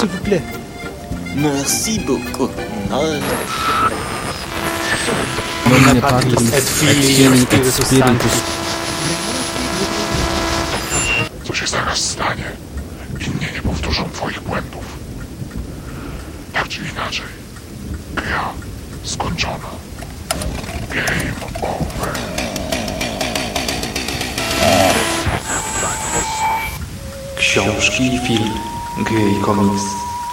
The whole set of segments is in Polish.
s'il vous plaît. Merci beaucoup. Non.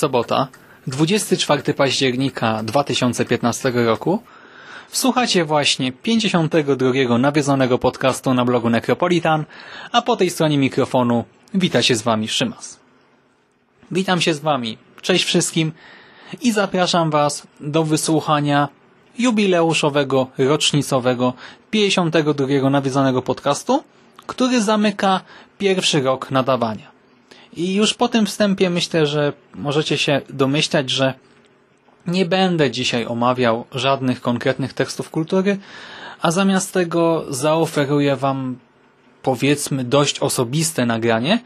Sobota, 24 października 2015 roku. Słuchacie właśnie 52 nawiedzonego podcastu na blogu Necropolitan, a po tej stronie mikrofonu wita się z Wami Szymas. Witam się z Wami, cześć wszystkim i zapraszam Was do wysłuchania jubileuszowego, rocznicowego 52 nawiedzonego podcastu, który zamyka pierwszy rok nadawania. I już po tym wstępie myślę, że możecie się domyślać, że nie będę dzisiaj omawiał żadnych konkretnych tekstów kultury, a zamiast tego zaoferuję Wam powiedzmy dość osobiste nagranie.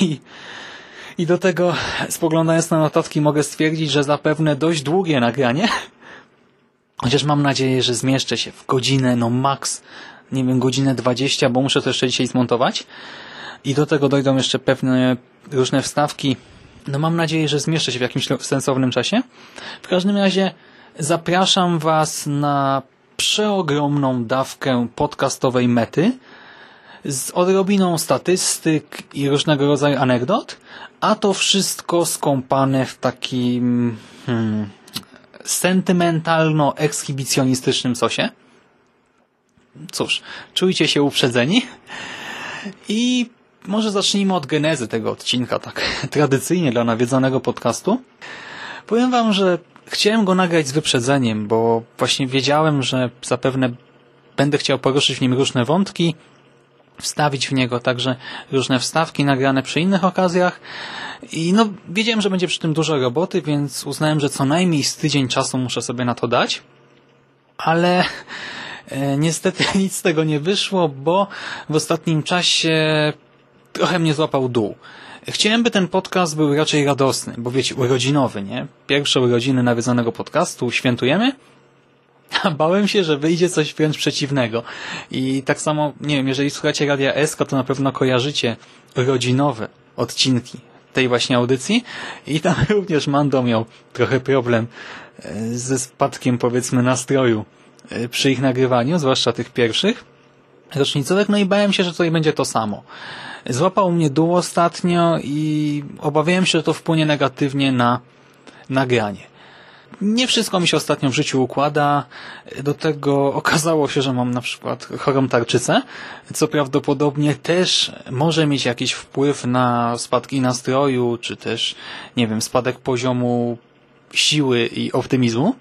I, i do tego spoglądając na notatki mogę stwierdzić, że zapewne dość długie nagranie, chociaż mam nadzieję, że zmieszczę się w godzinę, no max, nie wiem, godzinę 20, bo muszę to jeszcze dzisiaj zmontować i do tego dojdą jeszcze pewne różne wstawki. No mam nadzieję, że zmieszczę się w jakimś sensownym czasie. W każdym razie zapraszam Was na przeogromną dawkę podcastowej mety z odrobiną statystyk i różnego rodzaju anegdot, a to wszystko skąpane w takim hmm, sentymentalno-ekshibicjonistycznym sosie. Cóż, czujcie się uprzedzeni i może zacznijmy od genezy tego odcinka, tak tradycyjnie dla nawiedzonego podcastu. Powiem Wam, że chciałem go nagrać z wyprzedzeniem, bo właśnie wiedziałem, że zapewne będę chciał poruszyć w nim różne wątki, wstawić w niego także różne wstawki nagrane przy innych okazjach i no wiedziałem, że będzie przy tym dużo roboty, więc uznałem, że co najmniej z tydzień czasu muszę sobie na to dać, ale e, niestety nic z tego nie wyszło, bo w ostatnim czasie trochę mnie złapał dół. Chciałem, by ten podcast był raczej radosny, bo wiecie, urodzinowy, nie? Pierwsze urodziny nawiedzonego podcastu świętujemy, a bałem się, że wyjdzie coś wręcz przeciwnego. I tak samo, nie wiem, jeżeli słuchacie Radia Esko, to na pewno kojarzycie rodzinowe odcinki tej właśnie audycji i tam również Mando miał trochę problem e, ze spadkiem, powiedzmy, nastroju e, przy ich nagrywaniu, zwłaszcza tych pierwszych rocznicowych, no i bałem się, że tutaj będzie to samo. Złapał mnie dół ostatnio i obawiałem się, że to wpłynie negatywnie na nagranie. Nie wszystko mi się ostatnio w życiu układa. Do tego okazało się, że mam na przykład chorą tarczycę, co prawdopodobnie też może mieć jakiś wpływ na spadki nastroju, czy też, nie wiem, spadek poziomu siły i optymizmu.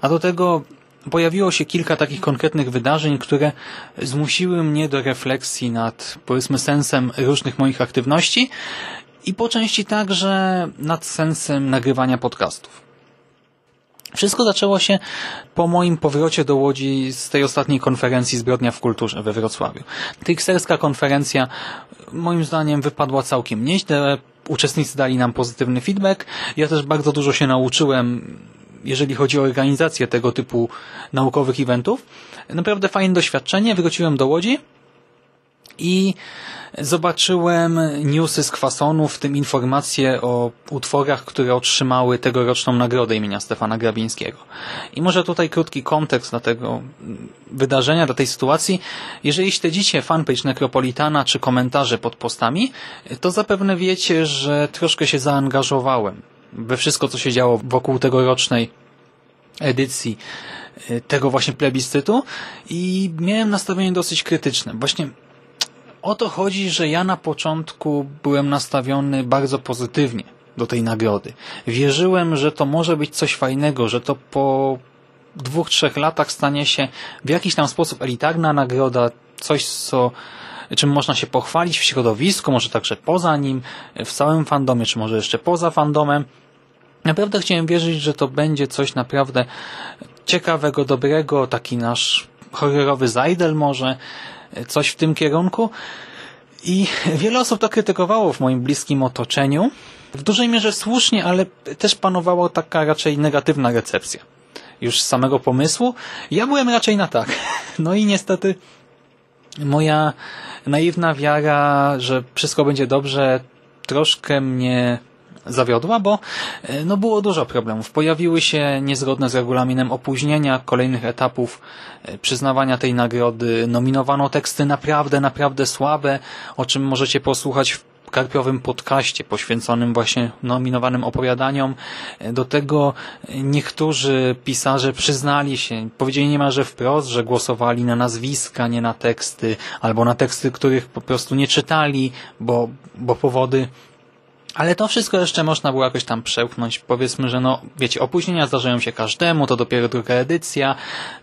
A do tego pojawiło się kilka takich konkretnych wydarzeń, które zmusiły mnie do refleksji nad, powiedzmy, sensem różnych moich aktywności i po części także nad sensem nagrywania podcastów. Wszystko zaczęło się po moim powrocie do Łodzi z tej ostatniej konferencji Zbrodnia w Kulturze we Wrocławiu. Trikserska konferencja moim zdaniem wypadła całkiem nieźle. Uczestnicy dali nam pozytywny feedback. Ja też bardzo dużo się nauczyłem jeżeli chodzi o organizację tego typu naukowych eventów. Naprawdę fajne doświadczenie. Wróciłem do Łodzi i zobaczyłem newsy z kwasonu, w tym informacje o utworach, które otrzymały tegoroczną nagrodę imienia Stefana Grabińskiego. I może tutaj krótki kontekst dla tego wydarzenia, dla tej sytuacji. Jeżeli śledzicie fanpage Necropolitana czy komentarze pod postami, to zapewne wiecie, że troszkę się zaangażowałem we wszystko, co się działo wokół tegorocznej edycji e, tego właśnie plebiscytu i miałem nastawienie dosyć krytyczne. Właśnie o to chodzi, że ja na początku byłem nastawiony bardzo pozytywnie do tej nagrody. Wierzyłem, że to może być coś fajnego, że to po dwóch, trzech latach stanie się w jakiś tam sposób elitarna nagroda, coś, co czym można się pochwalić w środowisku, może także poza nim, w całym fandomie, czy może jeszcze poza fandomem. Naprawdę chciałem wierzyć, że to będzie coś naprawdę ciekawego, dobrego, taki nasz horrorowy zajdel może, coś w tym kierunku. I wiele osób to krytykowało w moim bliskim otoczeniu. W dużej mierze słusznie, ale też panowała taka raczej negatywna recepcja. Już z samego pomysłu. Ja byłem raczej na tak. No i niestety moja naiwna wiara, że wszystko będzie dobrze, troszkę mnie zawiodła, bo e, no było dużo problemów. Pojawiły się niezgodne z regulaminem opóźnienia kolejnych etapów e, przyznawania tej nagrody. Nominowano teksty naprawdę, naprawdę słabe, o czym możecie posłuchać w karpiowym podcaście poświęconym właśnie nominowanym opowiadaniom. Do tego niektórzy pisarze przyznali się, powiedzieli niemalże wprost, że głosowali na nazwiska, nie na teksty, albo na teksty, których po prostu nie czytali, bo, bo powody ale to wszystko jeszcze można było jakoś tam przełknąć. Powiedzmy, że no, wiecie, opóźnienia zdarzają się każdemu, to dopiero druga edycja,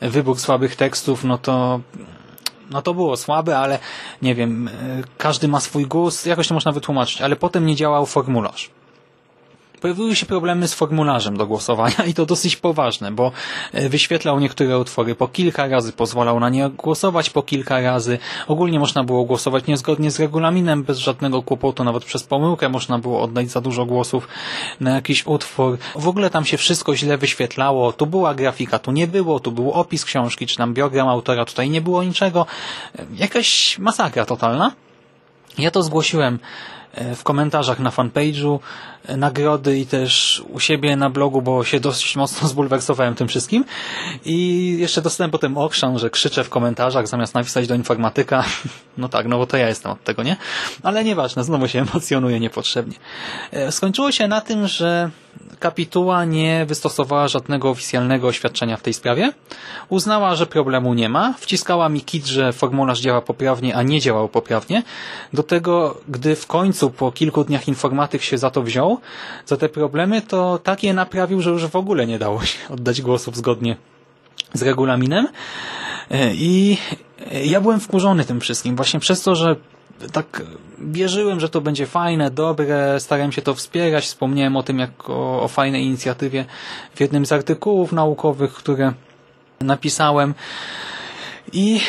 wybór słabych tekstów, no to no to było słabe, ale nie wiem, każdy ma swój gust, jakoś to można wytłumaczyć, ale potem nie działał formularz pojawiły się problemy z formularzem do głosowania i to dosyć poważne, bo e, wyświetlał niektóre utwory po kilka razy, pozwalał na nie głosować po kilka razy. Ogólnie można było głosować niezgodnie z regulaminem, bez żadnego kłopotu, nawet przez pomyłkę można było oddać za dużo głosów na jakiś utwór. W ogóle tam się wszystko źle wyświetlało, tu była grafika, tu nie było, tu był opis książki, czy tam biogram autora, tutaj nie było niczego. E, jakaś masakra totalna. Ja to zgłosiłem w komentarzach na fanpage'u e, nagrody i też u siebie na blogu, bo się dosyć mocno zbulwersowałem tym wszystkim. I jeszcze dostałem potem okrzan, że krzyczę w komentarzach zamiast napisać do informatyka. No tak, no bo to ja jestem od tego, nie? Ale nieważne, znowu się emocjonuję niepotrzebnie. E, skończyło się na tym, że kapituła nie wystosowała żadnego oficjalnego oświadczenia w tej sprawie. Uznała, że problemu nie ma. Wciskała mi kit, że formularz działa poprawnie, a nie działał poprawnie. Do tego, gdy w końcu po kilku dniach informatyk się za to wziął, za te problemy, to tak je naprawił, że już w ogóle nie dało się oddać głosów zgodnie z regulaminem. E, I ja byłem wkurzony tym wszystkim, właśnie przez to, że tak wierzyłem, że to będzie fajne, dobre, starałem się to wspierać, wspomniałem o tym jako o fajnej inicjatywie w jednym z artykułów naukowych, które napisałem i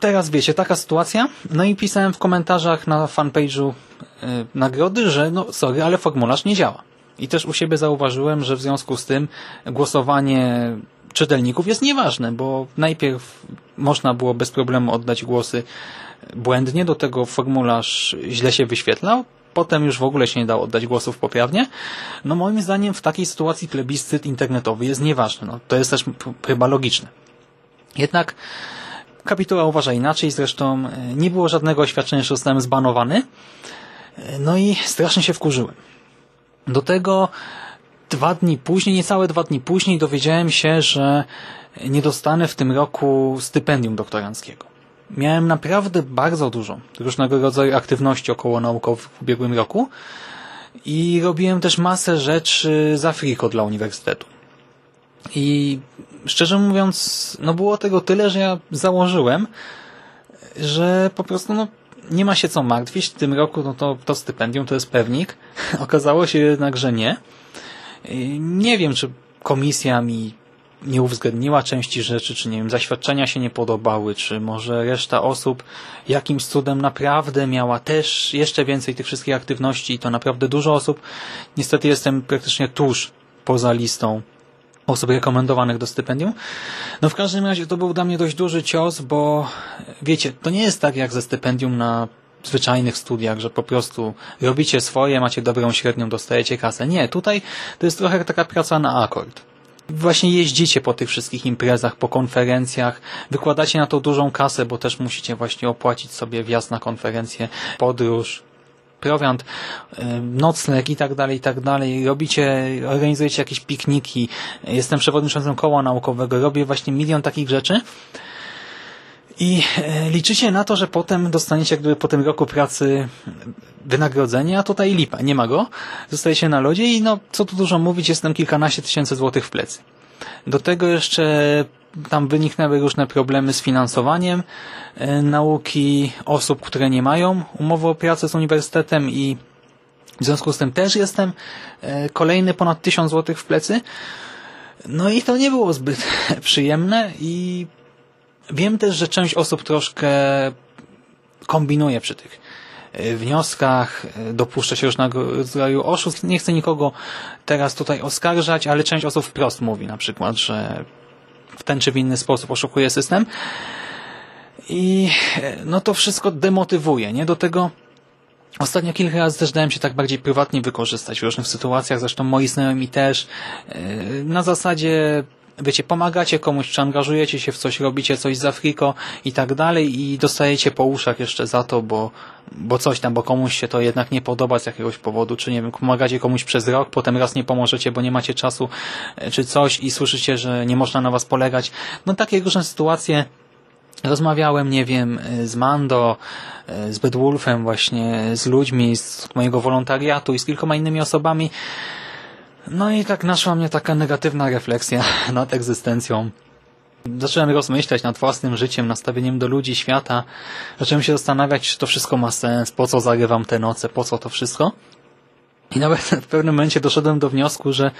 teraz wiecie, taka sytuacja, no i pisałem w komentarzach na fanpage'u yy, nagrody, że no sorry, ale formularz nie działa. I też u siebie zauważyłem, że w związku z tym głosowanie czytelników jest nieważne, bo najpierw można było bez problemu oddać głosy błędnie, do tego formularz źle się wyświetlał, potem już w ogóle się nie dało oddać głosów poprawnie. No moim zdaniem w takiej sytuacji plebiscyt internetowy jest nieważny. No, to jest też chyba logiczne. Jednak kapituła uważa inaczej, zresztą e, nie było żadnego oświadczenia, że zostałem zbanowany. E, no i strasznie się wkurzyłem. Do tego dwa dni później, niecałe dwa dni później dowiedziałem się, że nie dostanę w tym roku stypendium doktoranckiego. Miałem naprawdę bardzo dużo różnego rodzaju aktywności około naukowych w ubiegłym roku i robiłem też masę rzeczy za friko dla uniwersytetu. I szczerze mówiąc, no było tego tyle, że ja założyłem, że po prostu no, nie ma się co martwić. W tym roku no to, to stypendium to jest pewnik. Okazało się jednak, że nie. Nie wiem, czy komisja mi nie uwzględniła części rzeczy, czy nie wiem, zaświadczenia się nie podobały, czy może reszta osób jakimś cudem naprawdę miała też jeszcze więcej tych wszystkich aktywności i to naprawdę dużo osób. Niestety jestem praktycznie tuż poza listą osób rekomendowanych do stypendium. No w każdym razie to był dla mnie dość duży cios, bo wiecie, to nie jest tak jak ze stypendium na zwyczajnych studiach, że po prostu robicie swoje, macie dobrą średnią, dostajecie kasę. Nie, tutaj to jest trochę taka praca na akord. Właśnie jeździcie po tych wszystkich imprezach, po konferencjach, wykładacie na to dużą kasę, bo też musicie właśnie opłacić sobie wjazd na konferencję, podróż, prowiant, nocleg i tak dalej, i tak dalej. Robicie, organizujecie jakieś pikniki. Jestem przewodniczącym koła naukowego, robię właśnie milion takich rzeczy. I e, liczycie na to, że potem dostaniecie jakby po tym roku pracy wynagrodzenie, a tutaj lipa, nie ma go. Zostajecie na lodzie i no, co tu dużo mówić, jestem kilkanaście tysięcy złotych w plecy. Do tego jeszcze tam wyniknęły różne problemy z finansowaniem e, nauki osób, które nie mają umowy o pracę z uniwersytetem i w związku z tym też jestem e, kolejny ponad tysiąc złotych w plecy. No i to nie było zbyt przyjemne i wiem też, że część osób troszkę kombinuje przy tych e, wnioskach, dopuszcza się różnego rodzaju oszustw. Nie chcę nikogo teraz tutaj oskarżać, ale część osób wprost mówi na przykład, że w ten czy w inny sposób oszukuje system. I no to wszystko demotywuje, nie? Do tego Ostatnio kilka razy też dałem się tak bardziej prywatnie wykorzystać w różnych sytuacjach, zresztą moi znajomi też. Yy, na zasadzie, wiecie, pomagacie komuś, czy angażujecie się w coś, robicie coś za friko i tak dalej i dostajecie po uszach jeszcze za to, bo, bo coś tam, bo komuś się to jednak nie podoba z jakiegoś powodu, czy nie wiem, pomagacie komuś przez rok, potem raz nie pomożecie, bo nie macie czasu, yy, czy coś i słyszycie, że nie można na was polegać. No takie różne sytuacje Rozmawiałem, nie wiem, z Mando, z Bedwulfem właśnie, z ludźmi z mojego wolontariatu i z kilkoma innymi osobami. No i tak naszła mnie taka negatywna refleksja nad egzystencją. Zacząłem rozmyślać nad własnym życiem, nastawieniem do ludzi, świata. Zacząłem się zastanawiać, czy to wszystko ma sens, po co zagrywam te noce, po co to wszystko. I nawet w pewnym momencie doszedłem do wniosku, że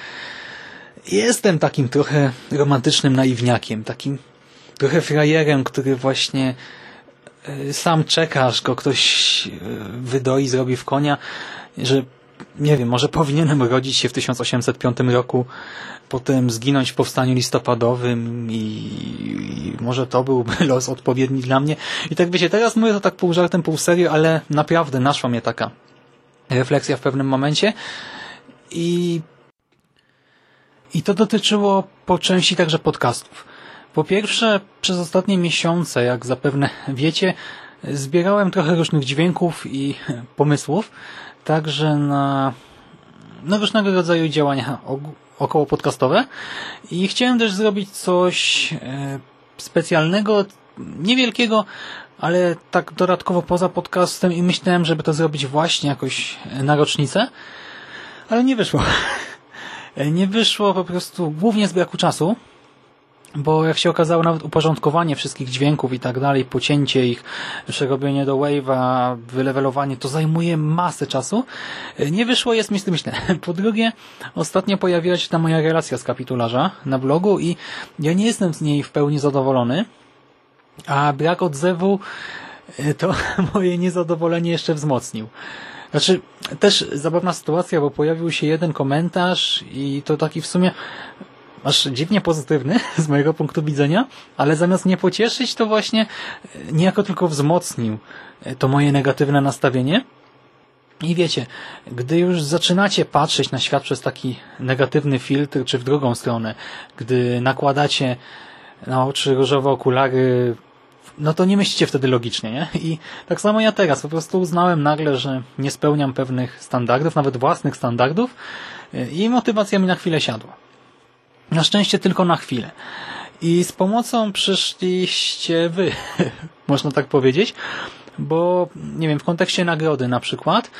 jestem takim trochę romantycznym naiwniakiem, takim trochę frajerem, który właśnie e, sam czeka, aż go ktoś e, wydoi, zrobi w konia, że nie wiem, może powinienem rodzić się w 1805 roku, potem zginąć w powstaniu listopadowym i, i może to byłby los odpowiedni dla mnie. I tak wiecie, teraz mówię to tak pół żartem, pół serio, ale naprawdę naszła mnie taka refleksja w pewnym momencie i i to dotyczyło po części także podcastów. Po pierwsze, przez ostatnie miesiące, jak zapewne wiecie, zbierałem trochę różnych dźwięków i pomysłów, także na no, różnego rodzaju działania około podcastowe i chciałem też zrobić coś e, specjalnego, niewielkiego, ale tak dodatkowo poza podcastem i myślałem, żeby to zrobić właśnie jakoś na rocznicę, ale nie wyszło. Nie wyszło po prostu głównie z braku czasu, bo jak się okazało, nawet uporządkowanie wszystkich dźwięków i tak dalej, pocięcie ich, przerobienie do wave'a, wylewelowanie, to zajmuje masę czasu. Nie wyszło, jest mi z tym źle. Po drugie, ostatnio pojawiła się ta moja relacja z kapitularza na blogu i ja nie jestem z niej w pełni zadowolony, a brak odzewu e, to moje niezadowolenie jeszcze wzmocnił. Znaczy, też zabawna sytuacja, bo pojawił się jeden komentarz i to taki w sumie aż dziwnie pozytywny z mojego punktu widzenia, ale zamiast mnie pocieszyć, to właśnie e, niejako tylko wzmocnił e, to moje negatywne nastawienie. I wiecie, gdy już zaczynacie patrzeć na świat przez taki negatywny filtr, czy w drugą stronę, gdy nakładacie na oczy różowe okulary, no to nie myślicie wtedy logicznie, nie? I tak samo ja teraz, po prostu uznałem nagle, że nie spełniam pewnych standardów, nawet własnych standardów e, i motywacja mi na chwilę siadła. Na szczęście tylko na chwilę. I z pomocą przyszliście wy, można tak powiedzieć, bo nie wiem, w kontekście nagrody na przykład,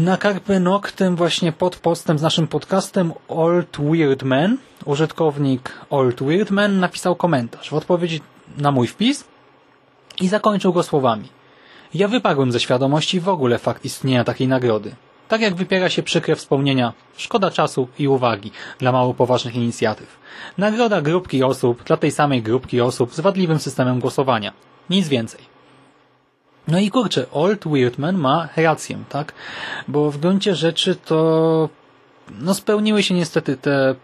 na Carpe Noctem właśnie pod postem z naszym podcastem Old Weird Man, użytkownik Old Weird Man napisał komentarz w odpowiedzi na mój wpis i zakończył go słowami. Ja wyparłem ze świadomości w ogóle fakt istnienia takiej nagrody. Tak jak wypiera się przykre wspomnienia, szkoda czasu i uwagi dla mało poważnych inicjatyw. Nagroda grupki osób dla tej samej grupki osób z wadliwym systemem głosowania. Nic więcej. No i kurczę, Old Weirdman ma rację, tak? Bo w gruncie rzeczy to no spełniły się niestety te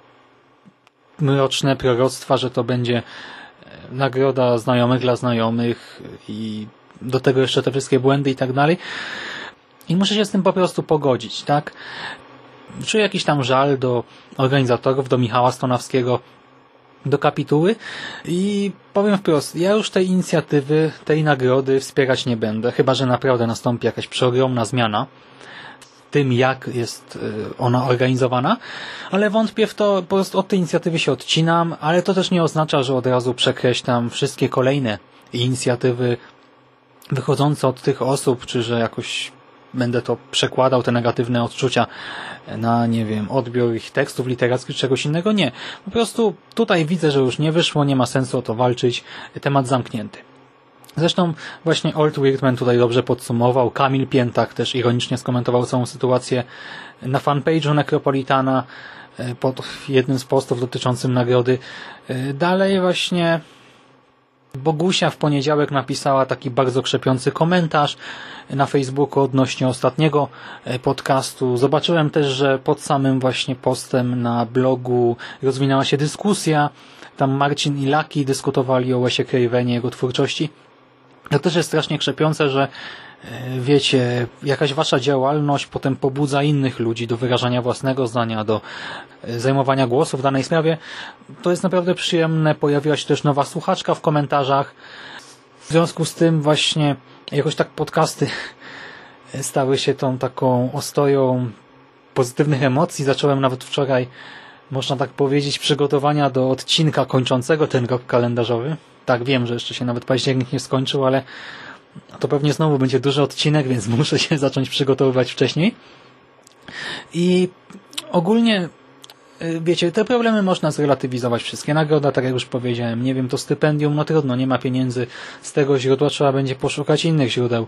mroczne proroctwa, że to będzie e, nagroda znajomych dla znajomych i do tego jeszcze te wszystkie błędy i tak dalej. I muszę się z tym po prostu pogodzić, tak? Czuję jakiś tam żal do organizatorów, do Michała Stonawskiego, do kapituły i powiem wprost, ja już tej inicjatywy, tej nagrody wspierać nie będę, chyba że naprawdę nastąpi jakaś przeogromna zmiana w tym, jak jest y, ona organizowana, ale wątpię w to, po prostu od tej inicjatywy się odcinam, ale to też nie oznacza, że od razu przekreślam wszystkie kolejne inicjatywy wychodzące od tych osób, czy że jakoś będę to przekładał, te negatywne odczucia na, nie wiem, odbiór ich tekstów literackich czy czegoś innego. Nie. Po prostu tutaj widzę, że już nie wyszło, nie ma sensu o to walczyć. Temat zamknięty. Zresztą właśnie Old Weirdman tutaj dobrze podsumował. Kamil Piętak też ironicznie skomentował całą sytuację na fanpage'u Necropolitana e, pod jednym z postów dotyczącym nagrody. E, dalej właśnie Bogusia w poniedziałek napisała taki bardzo krzepiący komentarz na Facebooku odnośnie ostatniego e, podcastu. Zobaczyłem też, że pod samym właśnie postem na blogu rozwinęła się dyskusja. Tam Marcin i Laki dyskutowali o Wesie Cravenie, jego twórczości. To też jest strasznie krzepiące, że wiecie, jakaś wasza działalność potem pobudza innych ludzi do wyrażania własnego zdania, do e, zajmowania głosu w danej sprawie. To jest naprawdę przyjemne. Pojawiła się też nowa słuchaczka w komentarzach. W związku z tym właśnie jakoś tak podcasty stały się tą taką ostoją pozytywnych emocji. Zacząłem nawet wczoraj, można tak powiedzieć, przygotowania do odcinka kończącego ten rok kalendarzowy. Tak, wiem, że jeszcze się nawet październik nie skończył, ale to pewnie znowu będzie duży odcinek, więc muszę się zacząć przygotowywać wcześniej. I ogólnie y, wiecie, te problemy można zrelatywizować wszystkie. Nagroda, tak jak już powiedziałem, nie wiem, to stypendium, no trudno, nie ma pieniędzy z tego źródła, trzeba będzie poszukać innych źródeł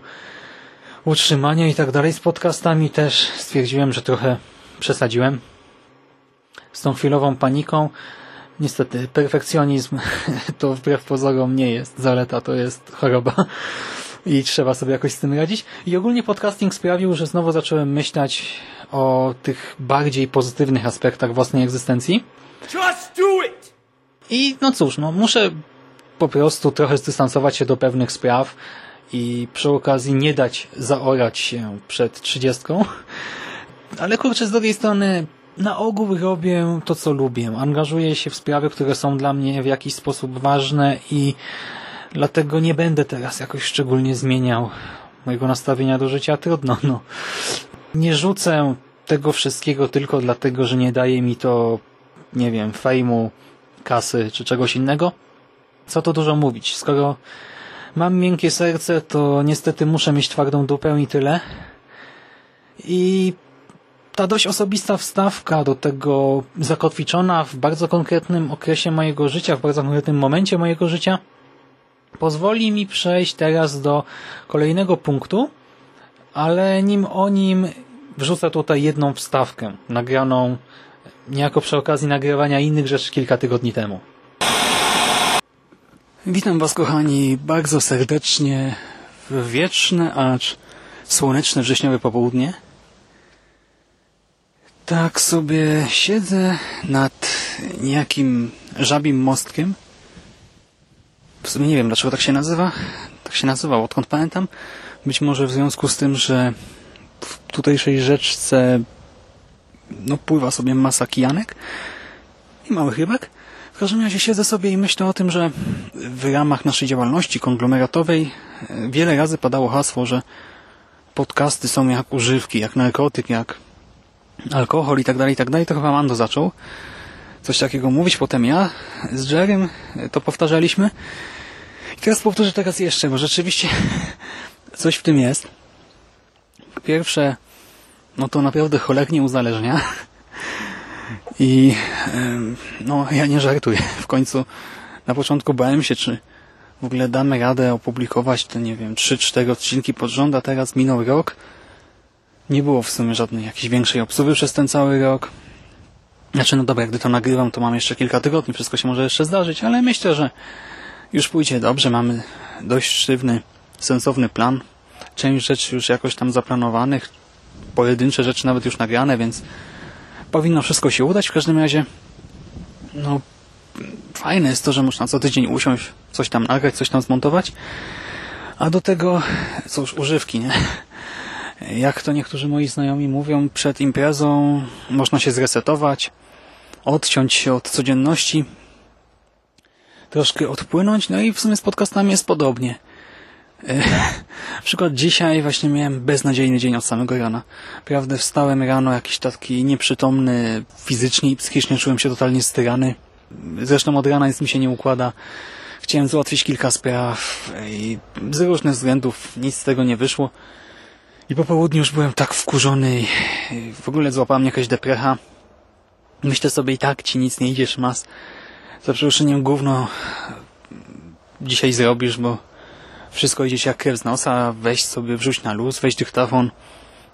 utrzymania i tak dalej. Z podcastami też stwierdziłem, że trochę przesadziłem z tą chwilową paniką. Niestety, perfekcjonizm to wbrew pozorom nie jest zaleta, to jest choroba i trzeba sobie jakoś z tym radzić. I ogólnie podcasting sprawił, że znowu zacząłem myśleć o tych bardziej pozytywnych aspektach własnej egzystencji. Just do it! I no cóż, no muszę po prostu trochę zdystansować się do pewnych spraw i przy okazji nie dać zaorać się przed trzydziestką. Ale kurczę, z drugiej strony na ogół robię to, co lubię. Angażuję się w sprawy, które są dla mnie w jakiś sposób ważne i dlatego nie będę teraz jakoś szczególnie zmieniał mojego nastawienia do życia. Trudno, no. Nie rzucę tego wszystkiego tylko dlatego, że nie daje mi to, nie wiem, fejmu, kasy czy czegoś innego. Co to dużo mówić, skoro mam miękkie serce, to niestety muszę mieć twardą dupę i tyle. I ta dość osobista wstawka do tego zakotwiczona w bardzo konkretnym okresie mojego życia, w bardzo konkretnym momencie mojego życia, pozwoli mi przejść teraz do kolejnego punktu, ale nim o nim wrzucę tutaj jedną wstawkę, nagraną niejako przy okazji nagrywania innych rzeczy kilka tygodni temu. Witam Was, kochani, bardzo serdecznie w wieczne, acz słoneczne wrześniowe popołudnie. Tak sobie siedzę nad niejakim żabim mostkiem. W sumie nie wiem, dlaczego tak się nazywa. Tak się nazywał, odkąd pamiętam. Być może w związku z tym, że w tutejszej rzeczce no, pływa sobie masa kijanek i małych rybek. W każdym razie siedzę sobie i myślę o tym, że w ramach naszej działalności konglomeratowej wiele razy padało hasło, że podcasty są jak używki, jak narkotyk, jak alkohol i tak dalej, i tak dalej. To chyba Mando zaczął coś takiego mówić, potem ja z Jerem to powtarzaliśmy. I teraz powtórzę teraz jeszcze, bo rzeczywiście coś w tym jest. Pierwsze, no to naprawdę cholernie uzależnia. I no, ja nie żartuję. W końcu na początku bałem się, czy w ogóle damy radę opublikować te, nie wiem, 3-4 odcinki pod rząd, a teraz minął rok. Nie było w sumie żadnej jakiejś większej obsuwy przez ten cały rok. Znaczy, no dobra, gdy to nagrywam, to mam jeszcze kilka tygodni, wszystko się może jeszcze zdarzyć, ale myślę, że już pójdzie dobrze. Mamy dość sztywny, sensowny plan. Część rzeczy już jakoś tam zaplanowanych, pojedyncze rzeczy nawet już nagrane, więc powinno wszystko się udać. W każdym razie, no, fajne jest to, że można co tydzień usiąść, coś tam nagrać, coś tam zmontować, a do tego, cóż, używki, nie? Jak to niektórzy moi znajomi mówią, przed imprezą można się zresetować, odciąć się od codzienności, troszkę odpłynąć, no i w sumie z podcastami jest podobnie. E, na przykład dzisiaj właśnie miałem beznadziejny dzień od samego rana. Prawdę wstałem rano jakiś taki nieprzytomny fizycznie i psychicznie, czułem się totalnie styrany. Zresztą od rana nic mi się nie układa. Chciałem załatwić kilka spraw i z różnych względów nic z tego nie wyszło. I po południu już byłem tak wkurzony i w ogóle złapała mnie jakaś deprecha. Myślę sobie i tak ci nic nie idziesz mas. Za przeproszeniem gówno dzisiaj zrobisz, bo wszystko idzie jak krew z nosa, weź sobie, wrzuć na luz, weź dyktafon,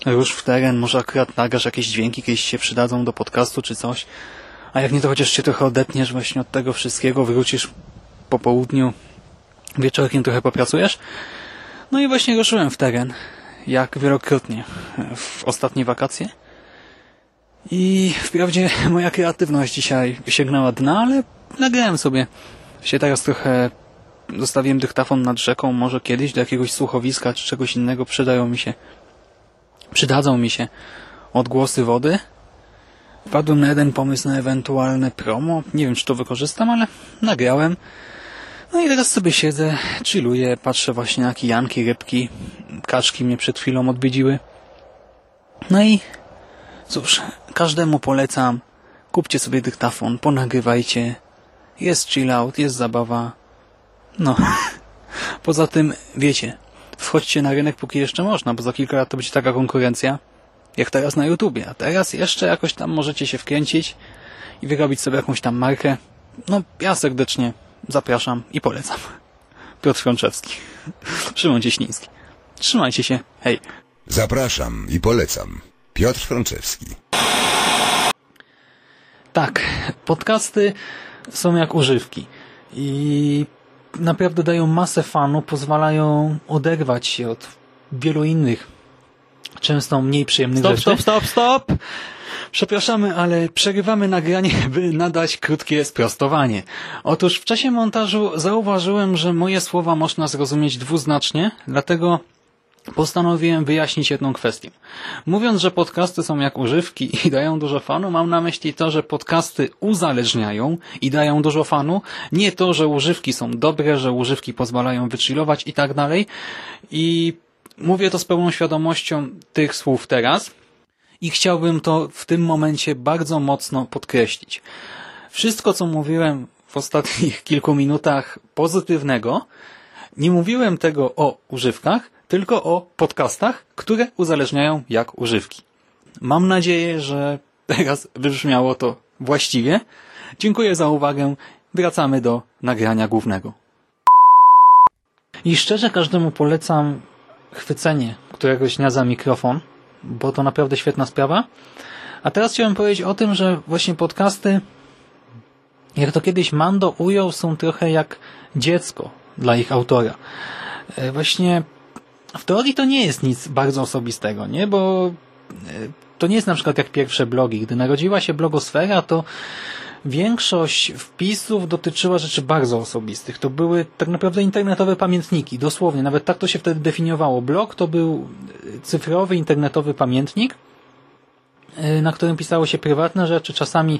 rusz w teren, może akurat nagrasz jakieś dźwięki, kiedyś się przydadzą do podcastu czy coś. A jak nie, to chociaż się trochę odetniesz właśnie od tego wszystkiego, wrócisz po południu, wieczorkiem trochę popracujesz. No i właśnie ruszyłem w teren, jak wielokrotnie w ostatnie wakacje. I wprawdzie moja kreatywność dzisiaj sięgnęła dna, ale nagrałem sobie się teraz trochę zostawiłem dyktafon nad rzeką, może kiedyś do jakiegoś słuchowiska czy czegoś innego przydają mi się przydadzą mi się odgłosy wody. Wpadłem na jeden pomysł na ewentualne promo. Nie wiem, czy to wykorzystam, ale nagrałem. No i teraz sobie siedzę, chilluję, patrzę właśnie na kijanki, rybki, kaczki mnie przed chwilą odwiedziły. No i cóż, każdemu polecam, kupcie sobie dyktafon, ponagrywajcie, jest chill out, jest zabawa. No, poza tym, wiecie, wchodźcie na rynek póki jeszcze można, bo za kilka lat to będzie taka konkurencja, jak teraz na YouTubie, a teraz jeszcze jakoś tam możecie się wkręcić i wyrobić sobie jakąś tam markę. No, ja serdecznie zapraszam i polecam. Piotr Frączewski, Szymon Cieśliński. Trzymajcie się, hej. Zapraszam i polecam. Piotr Frączewski. Tak, podcasty są jak używki i naprawdę dają masę fanu, pozwalają oderwać się od wielu innych, często mniej przyjemnych Stop, rzeczy. stop, stop, stop! Przepraszamy, ale przerywamy nagranie, by nadać krótkie sprostowanie. Otóż w czasie montażu zauważyłem, że moje słowa można zrozumieć dwuznacznie, dlatego postanowiłem wyjaśnić jedną kwestię. Mówiąc, że podcasty są jak używki i dają dużo fanu, mam na myśli to, że podcasty uzależniają i dają dużo fanu, nie to, że używki są dobre, że używki pozwalają wychillować i tak dalej. I mówię to z pełną świadomością tych słów teraz i chciałbym to w tym momencie bardzo mocno podkreślić. Wszystko, co mówiłem w ostatnich kilku minutach pozytywnego, nie mówiłem tego o używkach, tylko o podcastach, które uzależniają jak używki. Mam nadzieję, że teraz wybrzmiało to właściwie. Dziękuję za uwagę. Wracamy do nagrania głównego. I szczerze każdemu polecam chwycenie któregoś dnia za mikrofon, bo to naprawdę świetna sprawa. A teraz chciałem powiedzieć o tym, że właśnie podcasty, jak to kiedyś Mando ujął, są trochę jak dziecko dla ich autora. E, Właśnie w teorii to nie jest nic bardzo osobistego, nie? Bo e, to nie jest na przykład jak pierwsze blogi. Gdy narodziła się blogosfera, to większość wpisów dotyczyła rzeczy bardzo osobistych. To były tak naprawdę internetowe pamiętniki, dosłownie. Nawet tak to się wtedy definiowało. Blog to był e, cyfrowy, internetowy pamiętnik, e, na którym pisało się prywatne rzeczy, czasami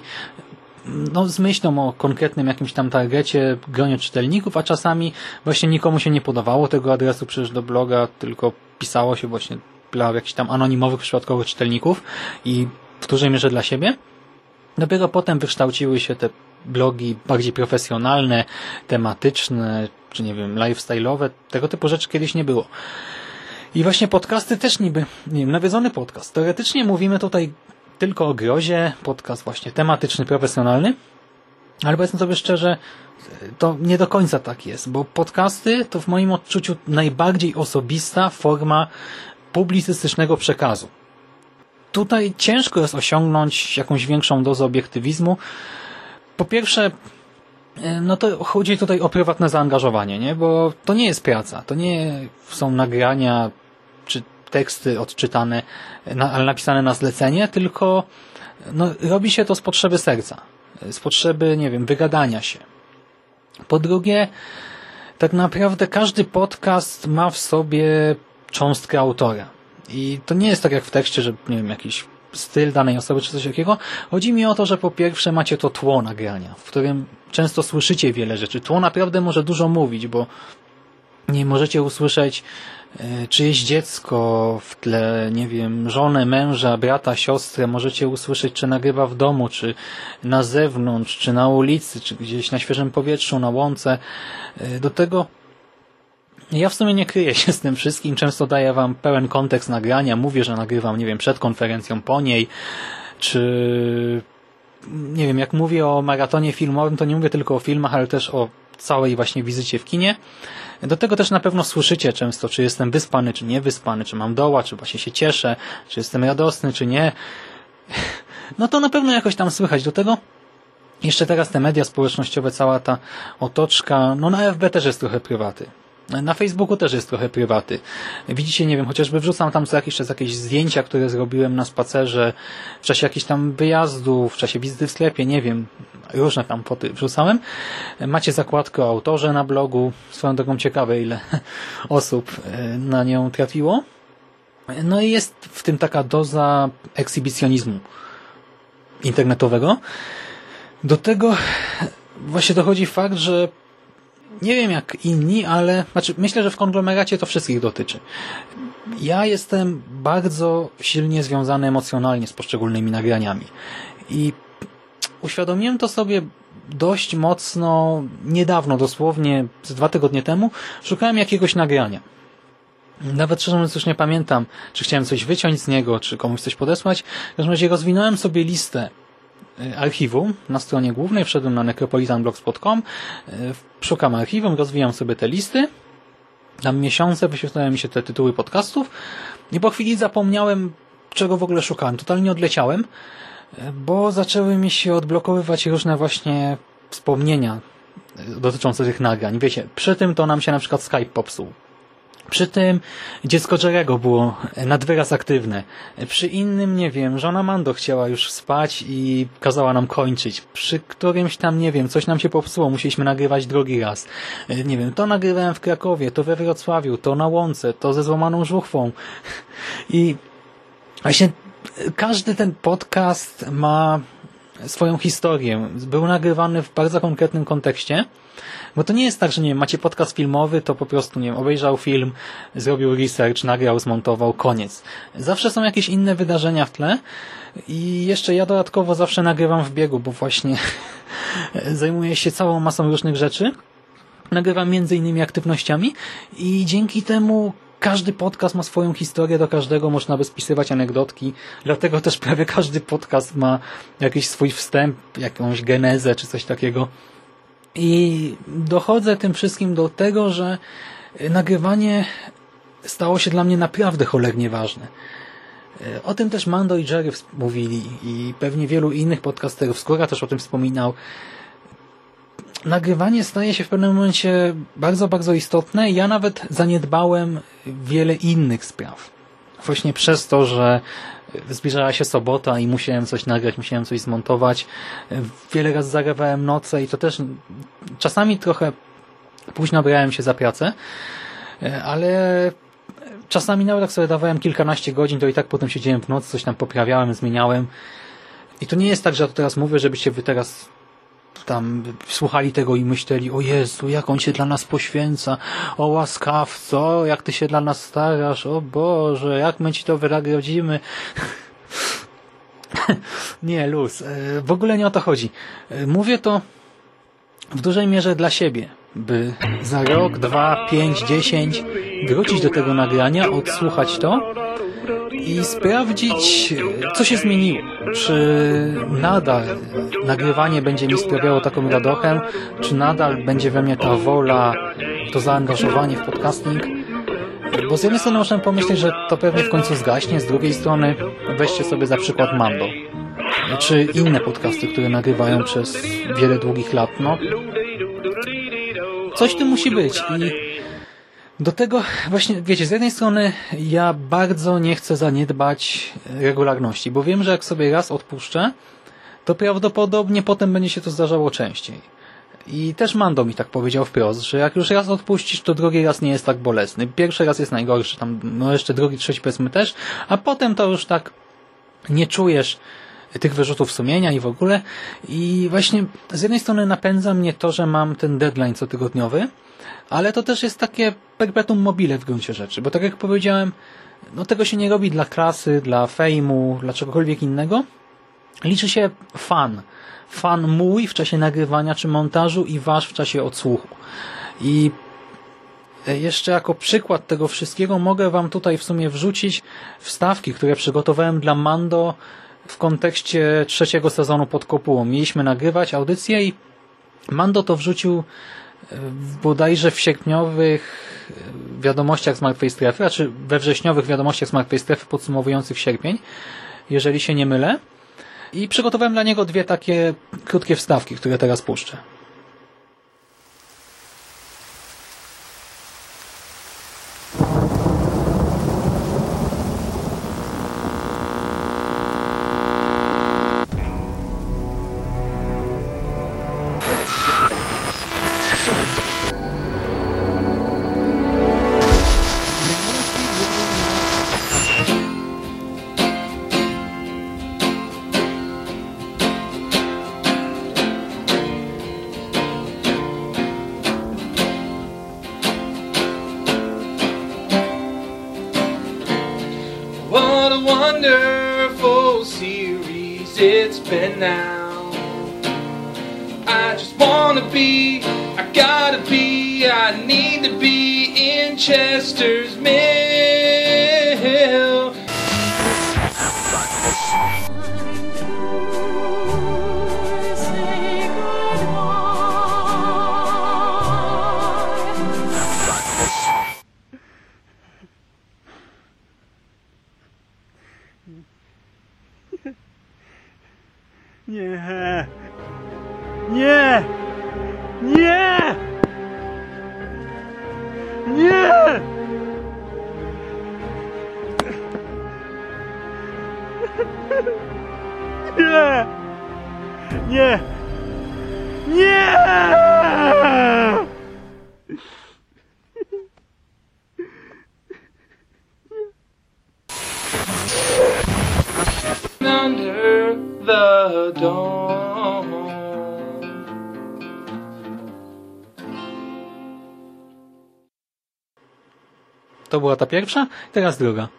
no, z myślą o konkretnym jakimś tam targecie, gronie czytelników, a czasami właśnie nikomu się nie podawało tego adresu przecież do bloga, tylko pisało się właśnie dla jakichś tam anonimowych, przypadkowych czytelników i w dużej mierze dla siebie. Dopiero potem wykształciły się te blogi bardziej profesjonalne, tematyczne, czy nie wiem, lifestyle'owe. Tego typu rzeczy kiedyś nie było. I właśnie podcasty też niby, nie wiem, nawiedzony podcast. Teoretycznie mówimy tutaj tylko o grozie, podcast właśnie tematyczny, profesjonalny, ale powiedzmy sobie szczerze, to nie do końca tak jest, bo podcasty to w moim odczuciu najbardziej osobista forma publicystycznego przekazu. Tutaj ciężko jest osiągnąć jakąś większą dozę obiektywizmu. Po pierwsze, no to chodzi tutaj o prywatne zaangażowanie, nie? bo to nie jest praca, to nie są nagrania teksty odczytane, na, ale napisane na zlecenie, tylko no, robi się to z potrzeby serca, z potrzeby, nie wiem, wygadania się. Po drugie, tak naprawdę każdy podcast ma w sobie cząstkę autora. I to nie jest tak jak w tekście, że nie wiem, jakiś styl danej osoby czy coś takiego. Chodzi mi o to, że po pierwsze macie to tło nagrania, w którym często słyszycie wiele rzeczy. Tło naprawdę może dużo mówić, bo nie możecie usłyszeć czyjeś dziecko w tle, nie wiem, żonę, męża, brata, siostrę, możecie usłyszeć, czy nagrywa w domu, czy na zewnątrz, czy na ulicy, czy gdzieś na świeżym powietrzu, na łące. E, Do tego ja w sumie nie kryję się z tym wszystkim, często daję wam pełen kontekst nagrania, mówię, że nagrywam, nie wiem, przed konferencją, po niej, czy nie wiem, jak mówię o maratonie filmowym, to nie mówię tylko o filmach, ale też o całej właśnie wizycie w kinie. Do tego też na pewno słyszycie często, czy jestem wyspany, czy nie wyspany, czy mam doła, czy właśnie się cieszę, czy jestem radosny, czy nie. No to na pewno jakoś tam słychać. Do tego jeszcze teraz te media społecznościowe, cała ta otoczka, no na FB też jest trochę prywaty. Na Facebooku też jest trochę prywaty. Widzicie, nie wiem, chociażby wrzucam tam co jakiś czas jakieś zdjęcia, które zrobiłem na spacerze, w czasie jakichś tam wyjazdów, w czasie wizyty w sklepie, nie wiem, różne tam foty wrzucałem. Macie zakładkę o autorze na blogu, swoją drogą ciekawe ile osób e, na nią trafiło. No i jest w tym taka doza ekshibicjonizmu internetowego. Do tego właśnie dochodzi fakt, że nie wiem jak inni, ale znaczy myślę, że w konglomeracie to wszystkich dotyczy. Ja jestem bardzo silnie związany emocjonalnie z poszczególnymi nagraniami i uświadomiłem to sobie dość mocno niedawno, dosłownie z dwa tygodnie temu, szukałem jakiegoś nagrania. Nawet szczerze mówiąc już nie pamiętam, czy chciałem coś wyciąć z niego, czy komuś coś podesłać. W każdym razie rozwinąłem sobie listę archiwum na stronie głównej, wszedłem na necropolitanblogspot.com, szukam archiwum, rozwijam sobie te listy, tam miesiące wyświetlają mi się te tytuły podcastów i po chwili zapomniałem, czego w ogóle szukałem. Totalnie odleciałem, bo zaczęły mi się odblokowywać różne właśnie wspomnienia dotyczące tych nagrań. Wiecie, przy tym to nam się na przykład Skype popsuł. Przy tym dziecko Jerego było nad wyraz aktywne. Przy innym, nie wiem, żona Mando chciała już spać i kazała nam kończyć. Przy którymś tam, nie wiem, coś nam się popsuło, musieliśmy nagrywać drugi raz. Nie wiem, to nagrywałem w Krakowie, to we Wrocławiu, to na Łące, to ze złamaną żuchwą. I właśnie każdy ten podcast ma swoją historię. Był nagrywany w bardzo konkretnym kontekście, bo to nie jest tak, że nie wiem, macie podcast filmowy, to po prostu, nie wiem, obejrzał film, zrobił research, nagrał, zmontował, koniec. Zawsze są jakieś inne wydarzenia w tle i jeszcze ja dodatkowo zawsze nagrywam w biegu, bo właśnie zajmuję się całą masą różnych rzeczy. Nagrywam między innymi aktywnościami i dzięki temu każdy podcast ma swoją historię, do każdego można by spisywać anegdotki, dlatego też prawie każdy podcast ma jakiś swój wstęp, jakąś genezę czy coś takiego. I dochodzę tym wszystkim do tego, że nagrywanie stało się dla mnie naprawdę cholernie ważne. O tym też Mando i Jerry mówili i pewnie wielu innych podcasterów. Skóra też o tym wspominał. Nagrywanie staje się w pewnym momencie bardzo, bardzo istotne. Ja nawet zaniedbałem wiele innych spraw. Właśnie przez to, że zbliżała się sobota i musiałem coś nagrać, musiałem coś zmontować. Wiele razy zagrywałem noce i to też czasami trochę późno brałem się za pracę, ale czasami nawet jak sobie dawałem kilkanaście godzin, to i tak potem siedziałem w nocy, coś tam poprawiałem, zmieniałem. I to nie jest tak, że ja to teraz mówię, żebyście wy teraz tam słuchali tego i myśleli, o Jezu, jak on się dla nas poświęca, o łaskawco, jak ty się dla nas starasz, o Boże, jak my ci to wynagrodzimy. nie, luz. W ogóle nie o to chodzi. Mówię to w dużej mierze dla siebie, by za rok, dwa, pięć, dziesięć wrócić do tego nagrania, odsłuchać to i sprawdzić, co się zmieniło. Czy nadal nagrywanie będzie mi sprawiało taką radochę, czy nadal będzie we mnie ta wola, to zaangażowanie w podcasting. Bo z jednej strony można pomyśleć, że to pewnie w końcu zgaśnie, z drugiej strony weźcie sobie za przykład Mando. Czy inne podcasty, które nagrywają przez wiele długich lat. No, coś tu musi być i do tego właśnie, wiecie, z jednej strony ja bardzo nie chcę zaniedbać regularności, bo wiem, że jak sobie raz odpuszczę, to prawdopodobnie potem będzie się to zdarzało częściej. I też Mando mi tak powiedział wprost, że jak już raz odpuścisz, to drugi raz nie jest tak bolesny. Pierwszy raz jest najgorszy, tam no jeszcze drugi, trzeci powiedzmy też, a potem to już tak nie czujesz tych wyrzutów sumienia i w ogóle. I właśnie z jednej strony napędza mnie to, że mam ten deadline cotygodniowy, ale to też jest takie perpetuum mobile w gruncie rzeczy, bo tak jak powiedziałem, no tego się nie robi dla klasy, dla fejmu, dla czegokolwiek innego. Liczy się fan. Fan mój w czasie nagrywania czy montażu i wasz w czasie odsłuchu. I jeszcze jako przykład tego wszystkiego mogę wam tutaj w sumie wrzucić wstawki, które przygotowałem dla Mando w kontekście trzeciego sezonu pod kopułą. Mieliśmy nagrywać audycję i Mando to wrzucił bodajże w sierpniowych wiadomościach z Martwej Strefy, znaczy we wrześniowych wiadomościach z Martwej Strefy podsumowujących sierpień, jeżeli się nie mylę. I przygotowałem dla niego dwie takie krótkie wstawki, które teraz puszczę. Nie! Nie! Nie! Under the dawn. To była ta pierwsza, teraz druga.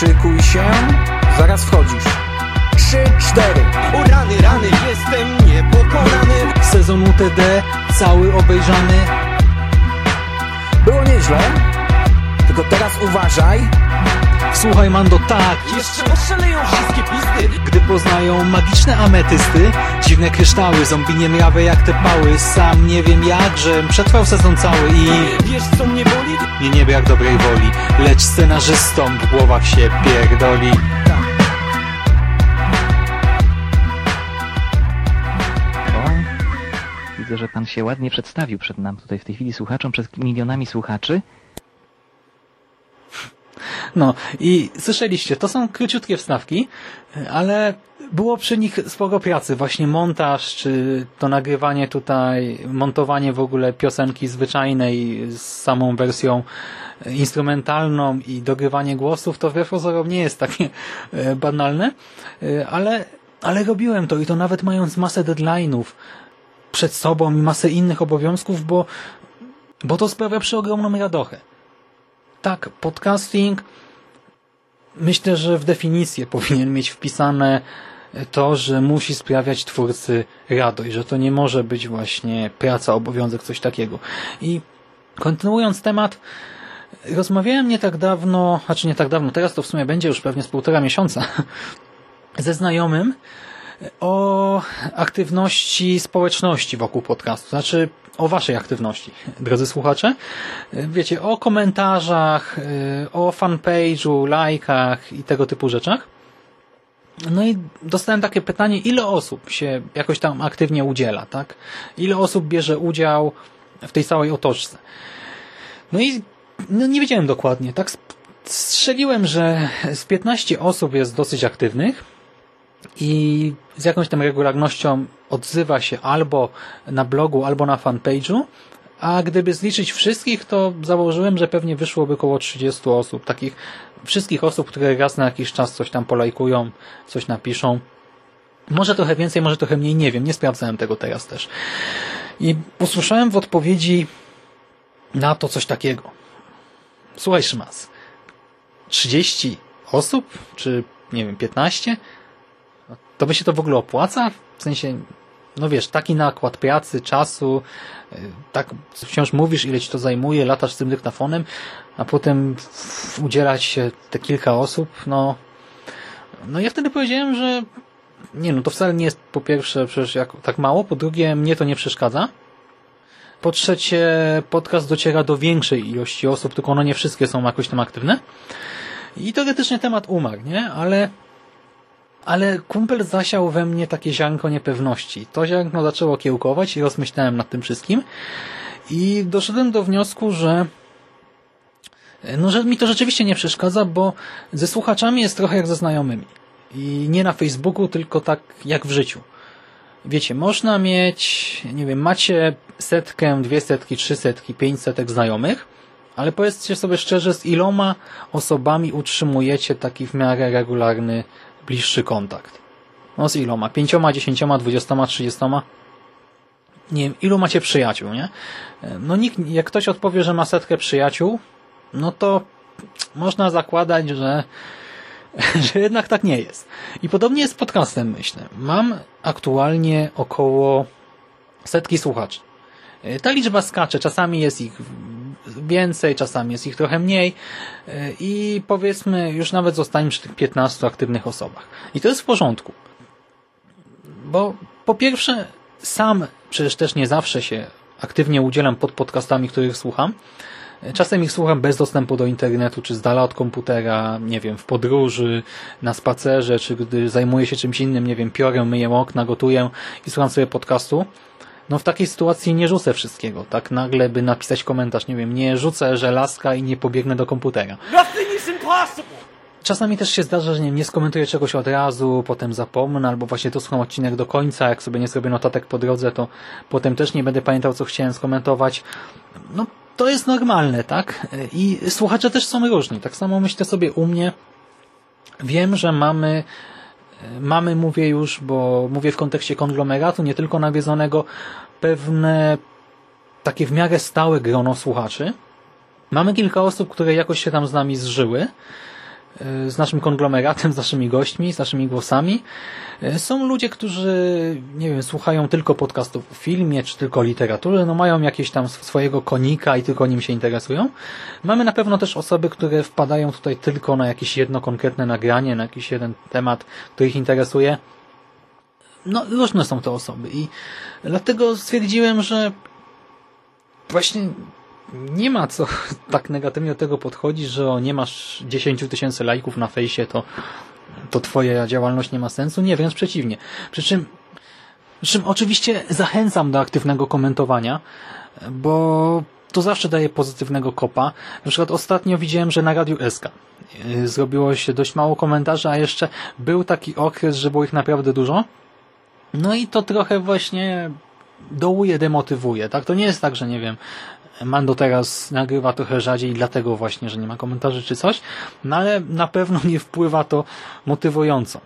Szykuj się. Zaraz wchodzisz. Trzy, cztery. O rany, rany, jestem niepokonany Sezon UTD, cały obejrzany. Było nieźle. Tylko teraz uważaj. Słuchaj Mando, tak, Jeszcze oszaleją wszystkie pizdy gdy poznają magiczne ametysty, dziwne kryształy, zombie niemrawe jak te pały. Sam nie wiem jak, że przetrwał sezon cały i Wiesz co mnie boli? nie nie brak dobrej woli, lecz scenarzystom w głowach się pierdoli. Widzę, że pan się ładnie przedstawił przed nam tutaj w tej chwili słuchaczom, przed milionami słuchaczy. No i słyszeliście, to są króciutkie wstawki, ale było przy nich sporo pracy, właśnie montaż, czy to nagrywanie tutaj, montowanie w ogóle piosenki zwyczajnej z samą wersją instrumentalną i dogrywanie głosów, to wbrew pozorom nie jest takie e, banalne, E, ale, ale robiłem to i to nawet mając masę deadline'ów przed sobą i masę innych obowiązków, bo, bo to sprawia przeogromną radochę tak, podcasting myślę, że w definicję powinien mieć wpisane to, że musi sprawiać twórcy radość, że to nie może być właśnie praca, obowiązek, coś takiego. I kontynuując temat, rozmawiałem nie tak dawno, znaczy nie tak dawno, teraz to w sumie będzie już pewnie z półtora miesiąca, ze znajomym o aktywności społeczności wokół podcastu. Znaczy, o waszej aktywności, drodzy słuchacze. Wiecie, o komentarzach, o fanpage'u, lajkach i tego typu rzeczach. No i dostałem takie pytanie, ile osób się jakoś tam aktywnie udziela, tak? Ile osób bierze udział w tej całej otoczce? No i no nie wiedziałem dokładnie, tak? Strzeliłem, że z 15 osób jest dosyć aktywnych i z jakąś tam regularnością odzywa się albo na blogu, albo na fanpage'u, a gdyby zliczyć wszystkich, to założyłem, że pewnie wyszłoby około 30 osób, takich wszystkich osób, które raz na jakiś czas coś tam polajkują, coś napiszą. Może trochę więcej, może trochę mniej, nie wiem, nie sprawdzałem tego teraz też. I usłyszałem w odpowiedzi na to coś takiego. Słuchaj, Szymas, 30 osób, czy nie wiem, 15? To by się to w ogóle opłaca? W sensie, no wiesz, taki nakład pracy, czasu, y, tak wciąż mówisz, ile ci to zajmuje, latasz z tym dyktafonem, a potem udzielać się te kilka osób, no, no ja wtedy powiedziałem, że nie no, to wcale nie jest po pierwsze przecież jak, tak mało, po drugie mnie to nie przeszkadza, po trzecie podcast dociera do większej ilości osób, tylko one nie wszystkie są jakoś tam aktywne i teoretycznie temat umarł, nie? Ale ale kumpel zasiał we mnie takie ziarnko niepewności. To ziarnko zaczęło kiełkować i rozmyślałem nad tym wszystkim i doszedłem do wniosku, że no, że mi to rzeczywiście nie przeszkadza, bo ze słuchaczami jest trochę jak ze znajomymi. I nie na Facebooku, tylko tak jak w życiu. Wiecie, można mieć, nie wiem, macie setkę, dwie setki, trzy setki, pięć setek znajomych, ale powiedzcie sobie szczerze, z iloma osobami utrzymujecie taki w miarę regularny bliższy kontakt? No z iloma? Pięcioma, dziesięcioma, dwudziestoma, trzydziestoma? Nie wiem, ilu macie przyjaciół, nie? No nikt, jak ktoś odpowie, że ma setkę przyjaciół, no to można zakładać, że, że jednak tak nie jest. I podobnie jest z podcastem, myślę. Mam aktualnie około setki słuchaczy. Ta liczba skacze, czasami jest ich więcej, czasami jest ich trochę mniej i powiedzmy już nawet zostaniemy przy tych 15 aktywnych osobach. I to jest w porządku. Bo po pierwsze sam przecież też nie zawsze się aktywnie udzielam pod podcastami, których słucham. Czasem ich słucham bez dostępu do internetu, czy z dala od komputera, nie wiem, w podróży, na spacerze, czy gdy zajmuję się czymś innym, nie wiem, piorę, myję okna, gotuję i słucham sobie podcastu no w takiej sytuacji nie rzucę wszystkiego. Tak nagle by napisać komentarz, nie wiem, nie rzucę żelazka i nie pobiegnę do komputera. Czasami też się zdarza, że nie, nie skomentuję czegoś od razu, potem zapomnę, albo właśnie to słucham odcinek do końca, jak sobie nie zrobię notatek po drodze, to potem też nie będę pamiętał, co chciałem skomentować. No, to jest normalne, tak? I słuchacze też są różni. Tak samo myślę sobie u mnie. Wiem, że mamy mamy, mówię już, bo mówię w kontekście konglomeratu, nie tylko nawiedzonego, pewne takie w miarę stałe grono słuchaczy. Mamy kilka osób, które jakoś się tam z nami zżyły, z naszym konglomeratem, z naszymi gośćmi, z naszymi głosami. E, są ludzie, którzy, nie wiem, słuchają tylko podcastów o filmie, czy tylko literatury, no mają jakieś tam swojego konika i tylko nim się interesują. Mamy na pewno też osoby, które wpadają tutaj tylko na jakieś jedno konkretne nagranie, na jakiś jeden temat, który ich interesuje. No, różne są to osoby i dlatego stwierdziłem, że właśnie nie ma co tak negatywnie do tego podchodzić, że nie masz 10 tysięcy lajków na fejsie, to, to twoja działalność nie ma sensu. Nie, wręcz przeciwnie. Przy czym, przy czym oczywiście zachęcam do aktywnego komentowania, bo to zawsze daje pozytywnego kopa. Na przykład ostatnio widziałem, że na Radiu SK y, zrobiło się dość mało komentarzy, a jeszcze był taki okres, że było ich naprawdę dużo. No i to trochę właśnie dołuje, demotywuje. Tak? To nie jest tak, że nie wiem, Mando teraz nagrywa trochę rzadziej, dlatego właśnie, że nie ma komentarzy czy coś, no ale na pewno nie wpływa to motywująco.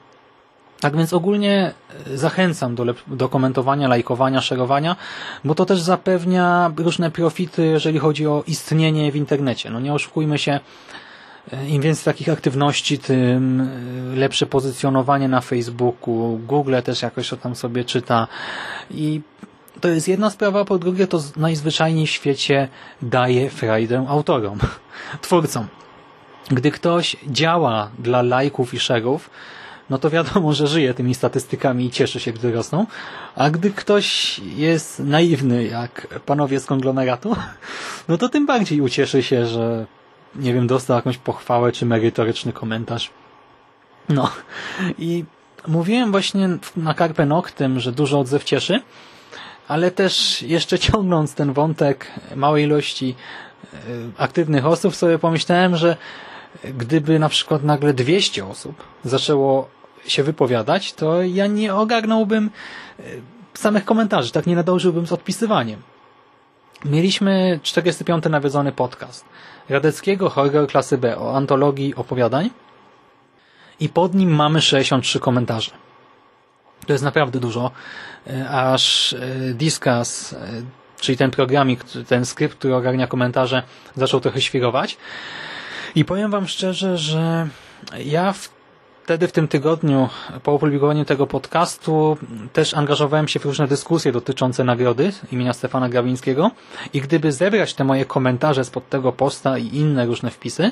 Tak więc ogólnie e, zachęcam do, do komentowania, lajkowania, szerowania, bo to też zapewnia różne profity, jeżeli chodzi o istnienie w internecie. No nie oszukujmy się, e, im więcej takich aktywności, tym e, lepsze pozycjonowanie na Facebooku, Google też jakoś to tam sobie czyta i to jest jedna sprawa, po drugie to najzwyczajniej w świecie daje frajdę autorom, twórcom. Gdy ktoś działa dla lajków i szerów, no to wiadomo, że żyje tymi statystykami i cieszy się, gdy rosną. A gdy ktoś jest naiwny, jak panowie z konglomeratu, no to tym bardziej ucieszy się, że nie wiem, dostał jakąś pochwałę czy merytoryczny komentarz. No i mówiłem właśnie na Carpe Noctem, że dużo odzew cieszy, ale też jeszcze ciągnąc ten wątek małej ilości e, aktywnych osób, sobie pomyślałem, że gdyby na przykład nagle 200 osób zaczęło się wypowiadać, to ja nie ogarnąłbym e, samych komentarzy, tak nie nadążyłbym z odpisywaniem. Mieliśmy 45. nawiedzony podcast Radeckiego Horror klasy B o antologii opowiadań i pod nim mamy 63 komentarze. To jest naprawdę dużo, e, aż e, Discuss, czyli ten programik, ten skrypt, który ogarnia komentarze, zaczął trochę świrować. I powiem Wam szczerze, że ja wtedy w tym tygodniu po opublikowaniu tego podcastu też angażowałem się w różne dyskusje dotyczące nagrody imienia Stefana Grawińskiego i gdyby zebrać te moje komentarze spod tego posta i inne różne wpisy,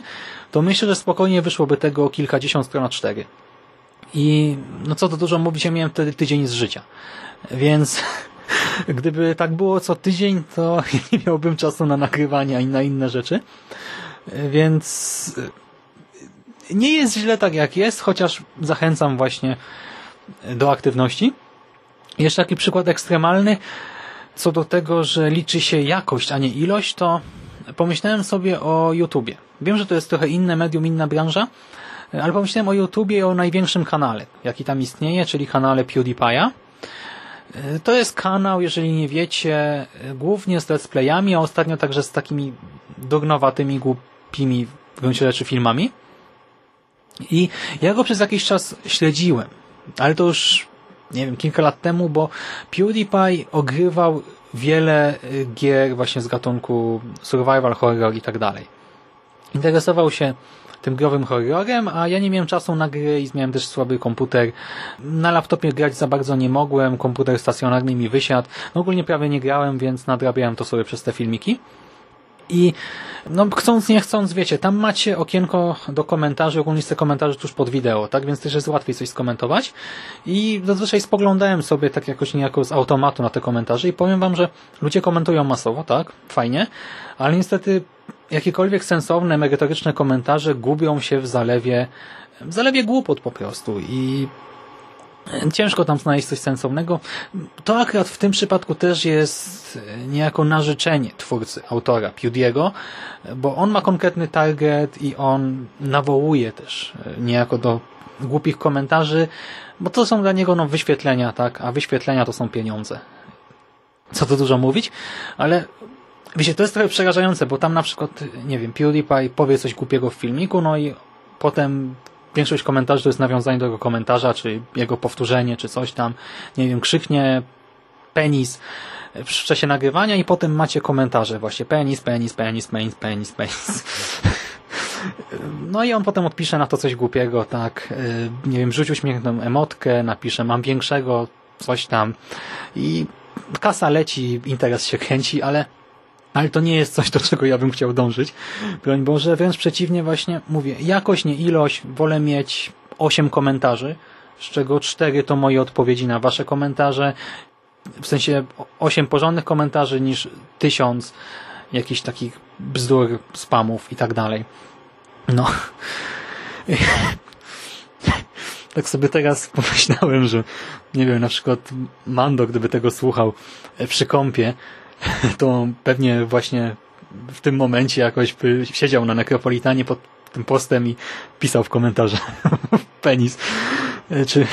to myślę, że spokojnie wyszłoby tego kilkadziesiąt stron na cztery. I no co to dużo mówić, ja miałem wtedy tydzień z życia. Więc gdyby tak było co tydzień, to nie miałbym czasu na nagrywanie i na inne rzeczy. Więc nie jest źle tak jak jest, chociaż zachęcam właśnie do aktywności. Jeszcze taki przykład ekstremalny co do tego, że liczy się jakość, a nie ilość, to pomyślałem sobie o YouTubie. Wiem, że to jest trochę inne medium, inna branża, ale pomyślałem o YouTubie i o największym kanale, jaki tam istnieje, czyli kanale PewDiePie'a. To jest kanał, jeżeli nie wiecie, głównie z let's playami, a ostatnio także z takimi dognowatymi, głupimi w gruncie rzeczy filmami. I ja go przez jakiś czas śledziłem, ale to już, nie wiem, kilka lat temu, bo PewDiePie ogrywał wiele y, gier właśnie z gatunku survival horror i tak dalej. Interesował się tym growym horrorem, a ja nie miałem czasu na gry i miałem też słaby komputer. Na laptopie grać za bardzo nie mogłem, komputer stacjonarny mi wysiadł. No ogólnie prawie nie grałem, więc nadrabiałem to sobie przez te filmiki. I no chcąc, nie chcąc, wiecie, tam macie okienko do komentarzy, ogólnie te komentarzy tuż pod wideo, tak? Więc też jest łatwiej coś skomentować. I zazwyczaj spoglądałem sobie tak jakoś niejako z automatu na te komentarze i powiem wam, że ludzie komentują masowo, tak? Fajnie. Ale niestety jakiekolwiek sensowne, merytoryczne komentarze gubią się w zalewie, w zalewie głupot po prostu i ciężko tam znaleźć coś sensownego. To akurat w tym przypadku też jest niejako narzeczenie twórcy, autora, Pewdiego, bo on ma konkretny target i on nawołuje też niejako do głupich komentarzy, bo to są dla niego no, wyświetlenia, tak, a wyświetlenia to są pieniądze. Co tu dużo mówić, ale wiecie, to jest trochę przerażające, bo tam na przykład, nie wiem, PewDiePie powie coś głupiego w filmiku, no i potem większość komentarzy to jest nawiązanie do jego komentarza, czy jego powtórzenie, czy coś tam, nie wiem, krzyknie penis w czasie nagrywania i potem macie komentarze właśnie penis, penis, penis, penis, penis, penis. No i on potem odpisze na to coś głupiego, tak, nie wiem, rzuć uśmiechną emotkę, napisze mam większego, coś tam i kasa leci, interes się kręci, ale ale to nie jest coś, do czego ja bym chciał dążyć. Broń Boże, wręcz przeciwnie właśnie mówię, jakość, nie ilość, wolę mieć 8 komentarzy, z czego 4 to moje odpowiedzi na wasze komentarze, w sensie 8 porządnych komentarzy niż 1000 jakichś takich bzdur, spamów i tak dalej. No. tak sobie teraz pomyślałem, że nie wiem, na przykład Mando, gdyby tego słuchał przy kąpie, to pewnie właśnie w tym momencie jakoś by siedział na Nekropolitanie pod tym postem i pisał w komentarze penis. Czy...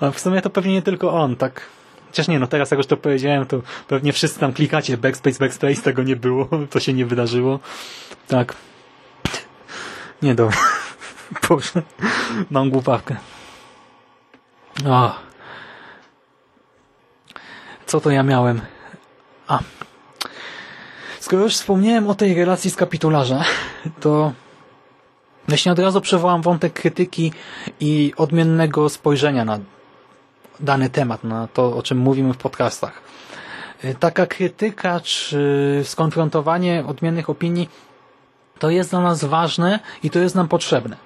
A w sumie to pewnie nie tylko on, tak? Chociaż nie, no teraz jak już to powiedziałem, to pewnie wszyscy tam klikacie backspace, backspace, tego nie było, to się nie wydarzyło. Tak. Nie, dobra. Boże, mam głupawkę. O. Co to ja miałem? A. Skoro już wspomniałem o tej relacji z kapitularza, to właśnie od razu przywołam wątek krytyki i odmiennego spojrzenia na dany temat, na to, o czym mówimy w podcastach. Taka krytyka czy skonfrontowanie odmiennych opinii to jest dla nas ważne i to jest nam potrzebne.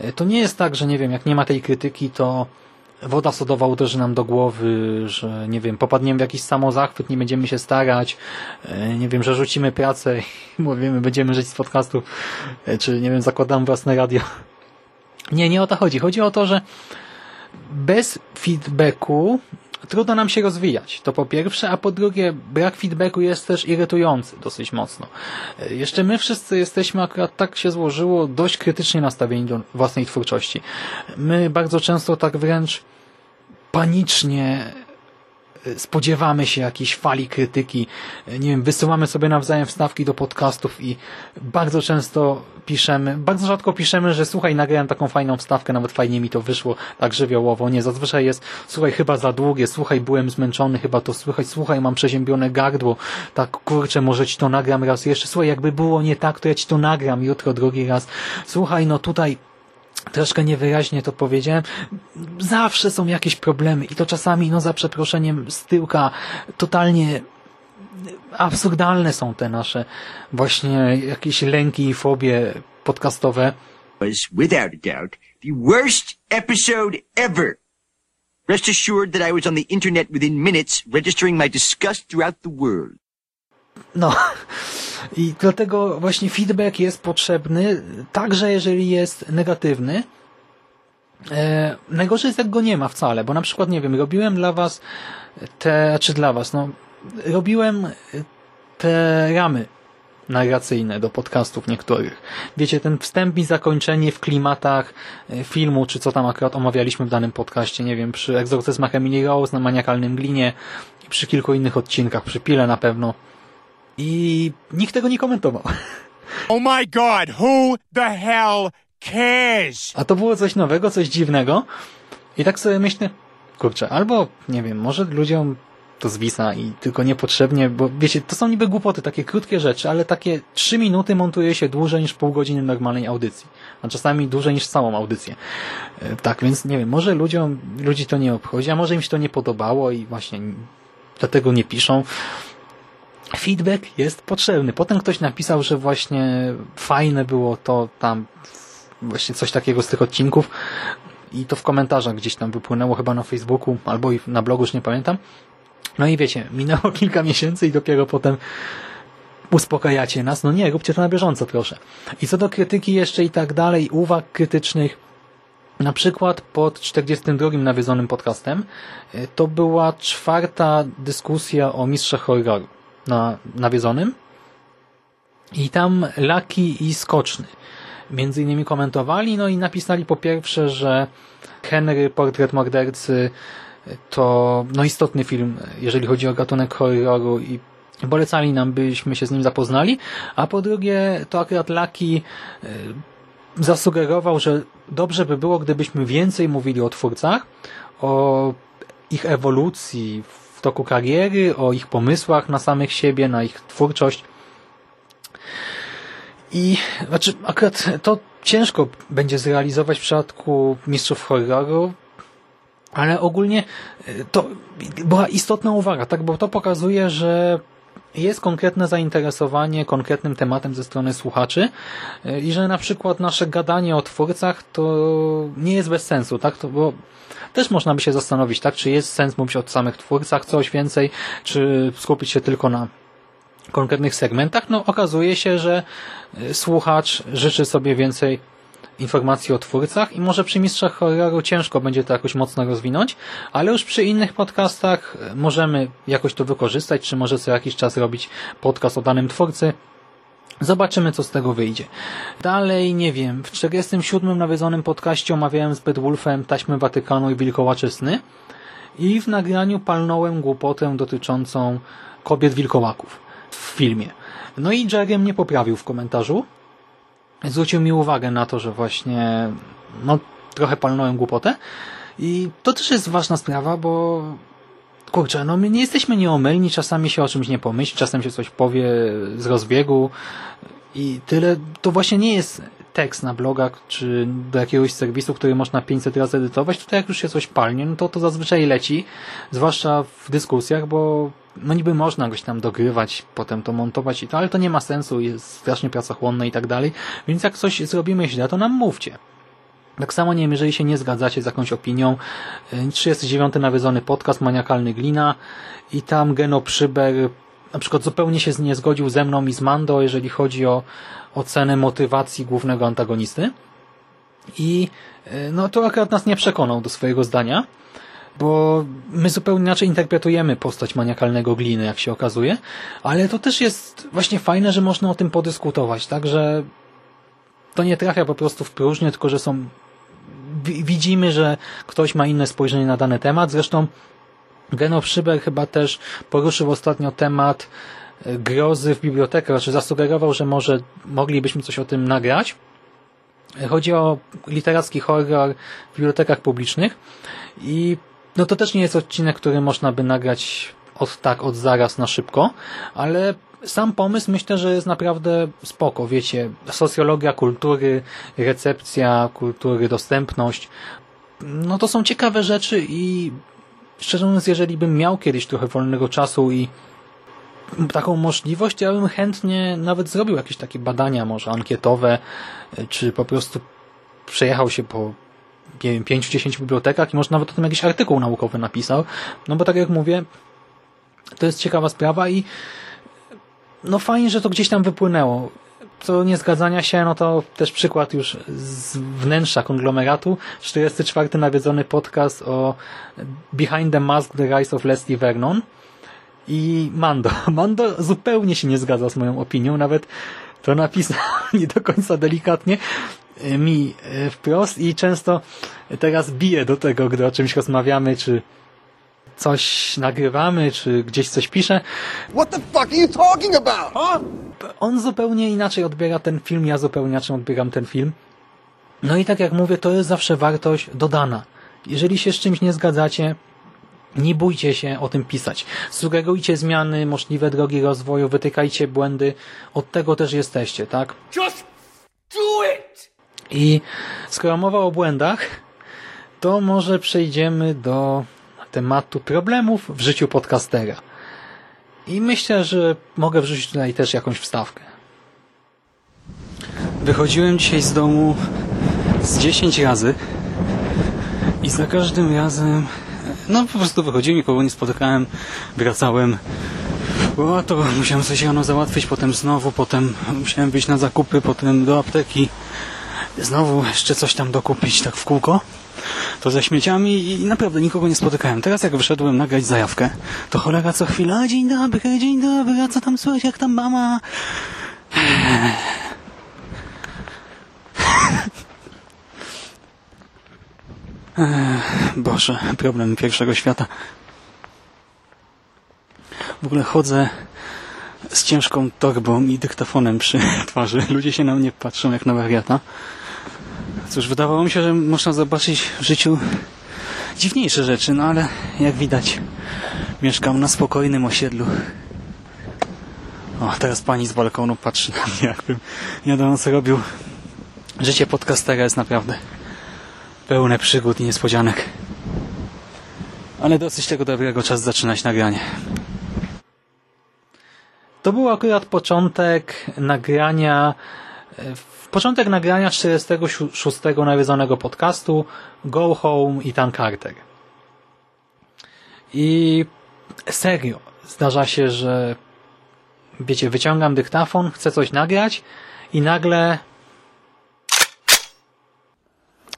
E, To nie jest tak, że nie wiem, jak nie ma tej krytyki, to woda sodowa uderzy nam do głowy, że nie wiem, popadniemy w jakiś samozachwyt, nie będziemy się starać, e, nie wiem, że rzucimy pracę i mówimy, będziemy żyć z podcastu, e, czy nie wiem, zakładamy własne radio. Nie, nie o to chodzi. Chodzi o to, że bez feedbacku trudno nam się rozwijać. To po pierwsze, a po drugie, brak feedbacku jest też irytujący dosyć mocno. E, Jeszcze my wszyscy jesteśmy akurat tak się złożyło dość krytycznie nastawieni do własnej twórczości. My bardzo często tak wręcz panicznie spodziewamy się jakiejś fali krytyki, nie wiem, wysyłamy sobie nawzajem wstawki do podcastów i bardzo często piszemy, bardzo rzadko piszemy, że słuchaj, nagrałem taką fajną wstawkę, nawet fajnie mi to wyszło, tak żywiołowo. Nie, zazwyczaj jest, słuchaj, chyba za długie, słuchaj, byłem zmęczony, chyba to słychać, słuchaj, mam przeziębione gardło, tak, kurczę, może ci to nagram raz jeszcze, słuchaj, jakby było nie tak, to ja ci to nagram jutro drugi raz. Słuchaj, no tutaj troszkę niewyraźnie to powiedziałem. Zawsze są jakieś problemy i to czasami, no za przeproszeniem, z tyłka totalnie absurdalne są te nasze właśnie jakieś lęki i fobie podcastowe. was without a doubt the worst episode ever. Rest assured that I was on the internet within minutes, registering my disgust throughout the world. No i dlatego właśnie feedback jest potrzebny, także jeżeli jest negatywny. E, najgorzej jest jak go nie ma wcale, bo na przykład, nie wiem, robiłem dla was te, czy dla was, no, robiłem te ramy narracyjne do podcastów niektórych. Wiecie, ten wstęp i zakończenie w klimatach e, filmu, czy co tam akurat omawialiśmy w danym podcaście, nie wiem, przy egzorcyzmach Emily Rose, na maniakalnym glinie i przy kilku innych odcinkach, przy Pile na pewno. I nikt tego nie komentował. Oh my god, who the hell cares? A to było coś nowego, coś dziwnego. I tak sobie myślę, kurczę, albo, nie wiem, może ludziom to zwisa i tylko niepotrzebnie, bo wiecie, to są niby głupoty, takie krótkie rzeczy, ale takie trzy minuty montuje się dłużej niż pół godziny normalnej audycji. A czasami dłużej niż całą audycję. E, Tak, więc nie wiem, może ludziom, ludzi to nie obchodzi, a może im się to nie podobało i właśnie dlatego nie piszą. Feedback jest potrzebny. Potem ktoś napisał, że właśnie fajne było to tam właśnie coś takiego z tych odcinków i to w komentarzach gdzieś tam wypłynęło chyba na Facebooku albo i na blogu, już nie pamiętam. No i wiecie, minęło kilka miesięcy i dopiero potem uspokajacie nas. No nie, róbcie to na bieżąco, proszę. I co do krytyki jeszcze i tak dalej, uwag krytycznych, na przykład pod 42 nawiedzonym podcastem y, to była czwarta dyskusja o mistrzach horroru na nawiedzonym. I tam Laki i Skoczny. Między innymi komentowali, no i napisali po pierwsze, że Henry, portret mordercy to no istotny film, jeżeli chodzi o gatunek horroru i polecali nam, byśmy się z nim zapoznali, a po drugie to akurat Laki y, zasugerował, że dobrze by było, gdybyśmy więcej mówili o twórcach, o ich ewolucji toku kariery, o ich pomysłach na samych siebie, na ich twórczość. I znaczy, akurat to ciężko będzie zrealizować w przypadku mistrzów horroru, ale ogólnie y, to była istotna uwaga, tak, bo to pokazuje, że jest konkretne zainteresowanie konkretnym tematem ze strony słuchaczy y, i że na przykład nasze gadanie o twórcach to nie jest bez sensu, tak, to, bo też można by się zastanowić, tak, czy jest sens mówić o samych twórcach coś więcej, czy skupić się tylko na konkretnych segmentach, no okazuje się, że y, słuchacz życzy sobie więcej informacji o twórcach i może przy Mistrzach Horroru ciężko będzie to jakoś mocno rozwinąć, ale już przy innych podcastach y, możemy jakoś to wykorzystać, czy może co jakiś czas robić podcast o danym twórcy. Zobaczymy, co z tego wyjdzie. Dalej, nie wiem, w 47. nawiedzonym podcaście omawiałem z Bedwulfem taśmy Watykanu i Wilkołacze sny i w nagraniu palnąłem głupotę dotyczącą kobiet wilkołaków w filmie. No i Jerry mnie poprawił w komentarzu. Zwrócił mi uwagę na to, że właśnie no, trochę palnąłem głupotę. I to też jest ważna sprawa, bo kurczę, no my nie jesteśmy nieomylni, czasami się o czymś nie pomyśli, czasem się coś powie z rozbiegu i tyle. To właśnie nie jest tekst na blogach czy do jakiegoś serwisu, który można 500 razy edytować. Tutaj jak już się coś palnie, no to to zazwyczaj leci, zwłaszcza w dyskusjach, bo no niby można goś tam dogrywać, potem to montować i to, ale to nie ma sensu, jest strasznie pracochłonne i tak dalej. Więc jak coś zrobimy źle, to nam mówcie. Tak samo nie wiem, jeżeli się nie zgadzacie z jakąś opinią, y, 39. nawiedzony podcast Maniakalny Glina i tam Geno Przyber na przykład zupełnie się nie zgodził ze mną i z Mando, jeżeli chodzi o ocenę motywacji głównego antagonisty. I y, no to akurat nas nie przekonał do swojego zdania, bo my zupełnie inaczej interpretujemy postać maniakalnego gliny, jak się okazuje, ale to też jest właśnie fajne, że można o tym podyskutować, tak, że to nie trafia po prostu w próżnię, tylko że są wi- widzimy, że ktoś ma inne spojrzenie na dany temat. Zresztą Geno Szyber chyba też poruszył ostatnio temat e, grozy w bibliotekach, znaczy zasugerował, że może moglibyśmy coś o tym nagrać. Chodzi o literacki horror w bibliotekach publicznych i no to też nie jest odcinek, który można by nagrać od tak, od zaraz na szybko, ale sam pomysł myślę, że jest naprawdę spoko, wiecie, socjologia kultury, recepcja kultury, dostępność, no to są ciekawe rzeczy i szczerze mówiąc, jeżeli bym miał kiedyś trochę wolnego czasu i taką możliwość, ja bym chętnie nawet zrobił jakieś takie badania, może ankietowe, czy po prostu przejechał się po nie wiem, 5-10 bibliotekach i może nawet o tym jakiś artykuł naukowy napisał. No bo tak jak mówię, to jest ciekawa sprawa i no fajnie, że to gdzieś tam wypłynęło. Co niezgadzania się, no to też przykład już z wnętrza konglomeratu. 44. nawiedzony podcast o Behind the Mask, The Rise of Leslie Vernon i Mando. Mando zupełnie się nie zgadza z moją opinią, nawet to napisał nie do końca delikatnie mi wprost i często teraz bije do tego, gdy o czymś rozmawiamy, czy coś nagrywamy, czy gdzieś coś pisze. What the fuck are you talking about, huh? On zupełnie inaczej odbiera ten film, ja zupełnie inaczej odbieram ten film. No i tak jak mówię, to jest zawsze wartość dodana. Jeżeli się z czymś nie zgadzacie, nie bójcie się o tym pisać. Sugerujcie zmiany, możliwe drogi rozwoju, wytykajcie błędy. Od tego też jesteście, tak? Just do it! I skoro mowa o błędach, to może przejdziemy do tematu problemów w życiu podcastera. I myślę, że mogę wrzucić tutaj też jakąś wstawkę. Wychodziłem dzisiaj z domu z 10 razy i za każdym razem no po prostu wychodziłem, nikogo nie spotykałem, wracałem. O, to musiałem coś rano załatwić, potem znowu, potem musiałem wyjść na zakupy, potem do apteki, znowu jeszcze coś tam dokupić, tak w kółko. To ze śmieciami i naprawdę nikogo nie spotykałem. Teraz jak wyszedłem nagrać zajawkę, to cholera co chwila, dzień dobry, dzień dobry, a co tam słychać, jak tam mama? Boże, problem pierwszego świata. W ogóle chodzę z ciężką torbą i dyktafonem przy twarzy. Ludzie się na mnie patrzą jak na wariata. Cóż, wydawało mi się, że można zobaczyć w życiu dziwniejsze rzeczy, no ale jak widać mieszkam na spokojnym osiedlu. O, teraz pani z balkonu patrzy na mnie, jakbym nie wiadomo co robił. Życie podcastera jest naprawdę pełne przygód i niespodzianek. Ale dosyć tego dobrego, czas zaczynać nagranie. To był akurat początek nagrania w początek nagrania 46 nawiedzonego podcastu Go Home i Tan Carter. I serio, zdarza się, że wiecie, wyciągam dyktafon, chcę coś nagrać i nagle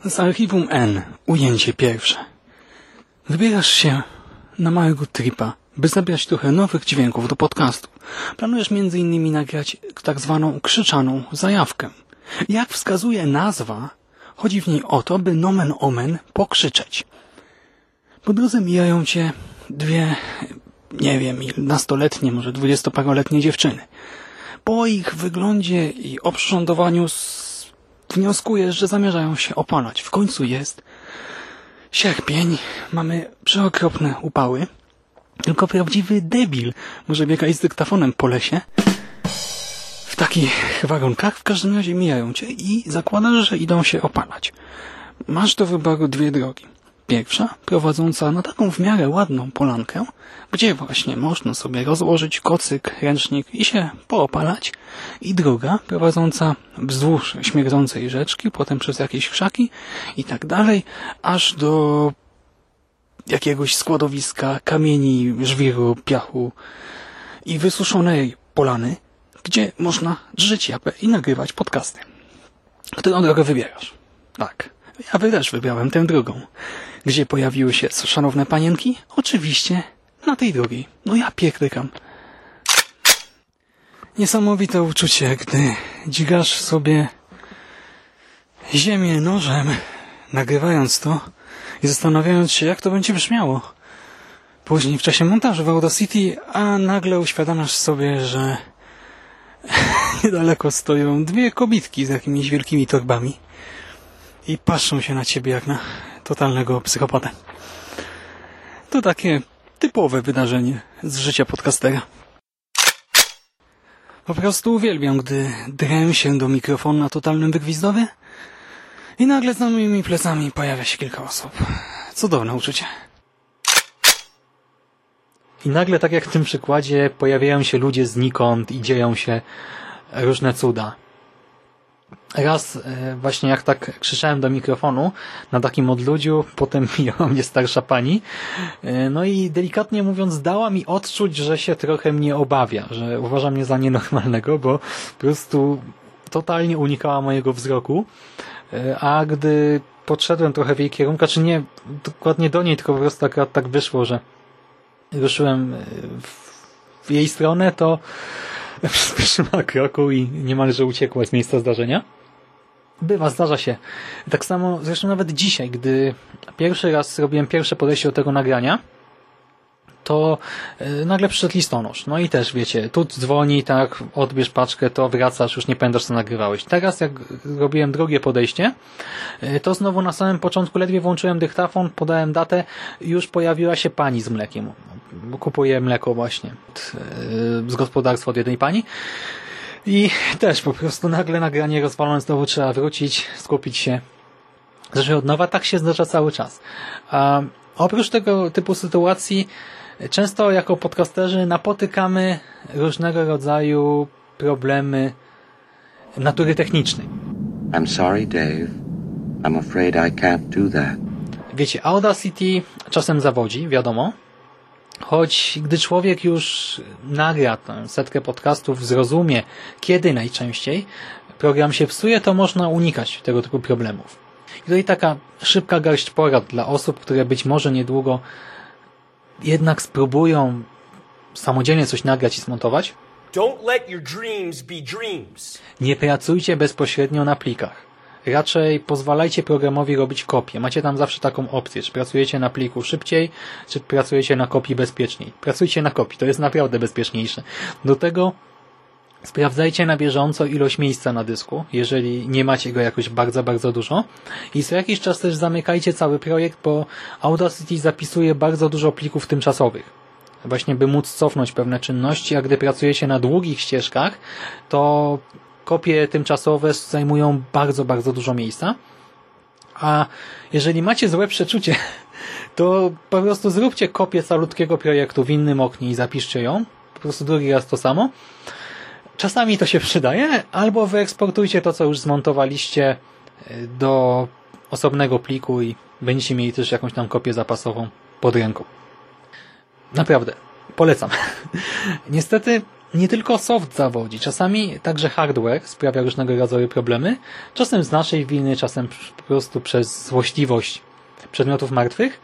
z archiwum N, ujęcie pierwsze. Wybierasz się na małego tripa, by zabrać trochę nowych dźwięków do podcastu. Planujesz innymi nagrać tak zwaną krzyczaną zajawkę. Jak wskazuje nazwa, chodzi w niej o to, by nomen omen pokrzyczeć. Po drodze mijają cię dwie, nie wiem, nastoletnie, może dwudziestoparoletnie dziewczyny. Po ich wyglądzie i oprządowaniu wnioskujesz, że zamierzają się opalać. W końcu jest sierpień, mamy przeokropne upały. Tylko prawdziwy debil może biegać z dyktafonem po lesie takich warunkach. W każdym razie mijają cię i zakładasz, że idą się opalać. Masz do wyboru dwie drogi. pierwsza, prowadząca na taką w miarę ładną polankę, gdzie właśnie można sobie rozłożyć kocyk, ręcznik i się poopalać. I druga, prowadząca wzdłuż śmierdzącej rzeczki, potem przez jakieś krzaki i tak dalej, aż do jakiegoś składowiska kamieni, żwiru, piachu i wysuszonej polany, gdzie można drzeć japę i nagrywać podcasty. Którą drogę wybierasz? Tak, ja też wybrałem tę drugą. Gdzie pojawiły się szanowne panienki? Oczywiście na tej drugiej. No ja pierdykam. Niesamowite uczucie, gdy dźgasz sobie ziemię nożem, nagrywając to i zastanawiając się, jak to będzie brzmiało. Później w czasie montażu w Audacity, a nagle uświadamiasz sobie, że niedaleko stoją dwie kobitki z jakimiś wielkimi torbami i patrzą się na ciebie jak na totalnego psychopatę. To takie typowe wydarzenie z życia podcastera. Po prostu uwielbiam, gdy drę się do mikrofonu na totalnym wygwizdowie i nagle za moimi plecami pojawia się kilka osób. Cudowne uczucie. I nagle, tak jak w tym przykładzie, pojawiają się ludzie znikąd i dzieją się różne cuda. Raz e, właśnie jak tak krzyczałem do mikrofonu na takim odludziu, potem mijała mnie starsza pani, e, no i delikatnie mówiąc dała mi odczuć, że się trochę mnie obawia, że uważa mnie za nienormalnego, bo po prostu totalnie unikała mojego wzroku, e, a gdy podszedłem trochę w jej kierunku, czy nie dokładnie do niej, tylko po prostu akurat tak wyszło, że ruszyłem w jej stronę, to przyspieszyła kroku i niemalże uciekła z miejsca zdarzenia. Bywa, zdarza się. Tak samo zresztą nawet dzisiaj, gdy pierwszy raz zrobiłem pierwsze podejście do tego nagrania, to y, nagle przyszedł listonosz. No i też wiecie, tu dzwoni, tak, odbierz paczkę, to wracasz, już nie pamiętasz co nagrywałeś. Teraz jak robiłem drugie podejście, y, to znowu na samym początku ledwie włączyłem dyktafon, podałem datę, już pojawiła się pani z mlekiem. Kupuję mleko właśnie y, z gospodarstwa od jednej pani. I też po prostu nagle nagranie rozwalone znowu trzeba wrócić, skupić się, zacząć od nowa. Tak się zdarza cały czas. A oprócz tego typu sytuacji często jako podcasterzy napotykamy różnego rodzaju problemy natury technicznej. I'm sorry, Dave. I'm afraid I can't do that. Wiecie, Audacity czasem zawodzi, wiadomo, choć gdy człowiek już nagra tę setkę podcastów, zrozumie, kiedy najczęściej program się psuje, to można unikać tego typu problemów. I tutaj taka szybka garść porad dla osób, które być może niedługo jednak spróbują samodzielnie coś nagrać i zmontować. Nie pracujcie bezpośrednio na plikach. Raczej pozwalajcie programowi robić kopię. Macie tam zawsze taką opcję, czy pracujecie na pliku szybciej, czy pracujecie na kopii bezpieczniej. Pracujcie na kopii, to jest naprawdę bezpieczniejsze. Do tego Sprawdzajcie na bieżąco ilość miejsca na dysku, jeżeli nie macie go jakoś bardzo, bardzo dużo. I co jakiś czas też zamykajcie cały projekt, bo Audacity zapisuje bardzo dużo plików tymczasowych. Właśnie by móc cofnąć pewne czynności, a gdy pracujecie na długich ścieżkach, to kopie tymczasowe zajmują bardzo, bardzo dużo miejsca. A jeżeli macie złe przeczucie, to po prostu zróbcie kopię calutkiego projektu w innym oknie i zapiszcie ją. Po prostu drugi raz to samo. Czasami to się przydaje, albo wyeksportujcie to, co już zmontowaliście e, do osobnego pliku i będziecie mieli też jakąś tam kopię zapasową pod ręką. Naprawdę, polecam. Niestety nie tylko soft zawodzi, czasami także hardware sprawia różnego rodzaju problemy, czasem z naszej winy, czasem po prostu przez złośliwość przedmiotów martwych.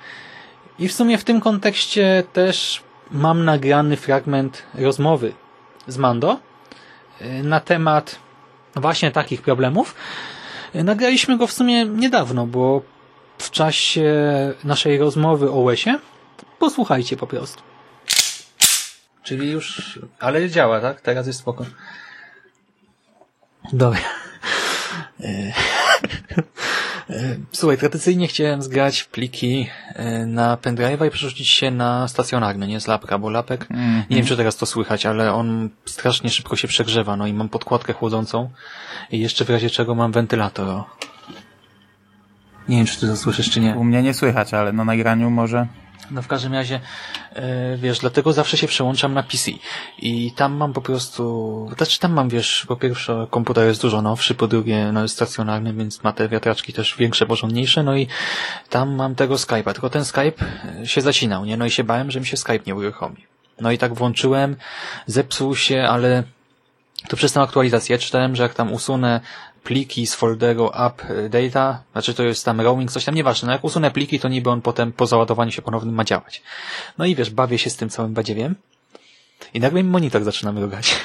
I w sumie w tym kontekście też mam nagrany fragment rozmowy z Mando, na temat właśnie takich problemów. Nagraliśmy go w sumie niedawno, bo w czasie naszej rozmowy o łesie posłuchajcie po prostu. Czyli już, ale działa, tak? Teraz jest spoko. Dobra. Słuchaj, tradycyjnie chciałem zgrać pliki e, na pendrive'a i przerzucić się na stacjonarny, nie z lapka, bo lapek, mm -hmm. nie wiem czy teraz to słychać, ale on strasznie szybko się przegrzewa, no i mam podkładkę chłodzącą i jeszcze w razie czego mam wentylator. Nie wiem, czy ty to słyszysz, czy nie. U mnie nie słychać, ale na nagraniu może... No w każdym razie, e, wiesz, dlatego zawsze się przełączam na PC. I tam mam po prostu, znaczy tam mam, wiesz, po pierwsze komputer jest dużo nowszy, po drugie, no jest stacjonarny, więc ma te wiatraczki też większe, porządniejsze, no i tam mam tego Skype'a, tylko ten Skype e, się zacinał, nie? No i się bałem, że mi się Skype nie uruchomi. No i tak włączyłem, zepsuł się, ale to przez tę aktualizację. Czytałem, że jak tam usunę pliki z folderu app data, znaczy to jest tam roaming, coś tam, nieważne, no jak usunę pliki, to niby on potem po załadowaniu się ponownym ma działać. No i wiesz, bawię się z tym całym badziewiem i nagle mi monitor zaczyna mrugać.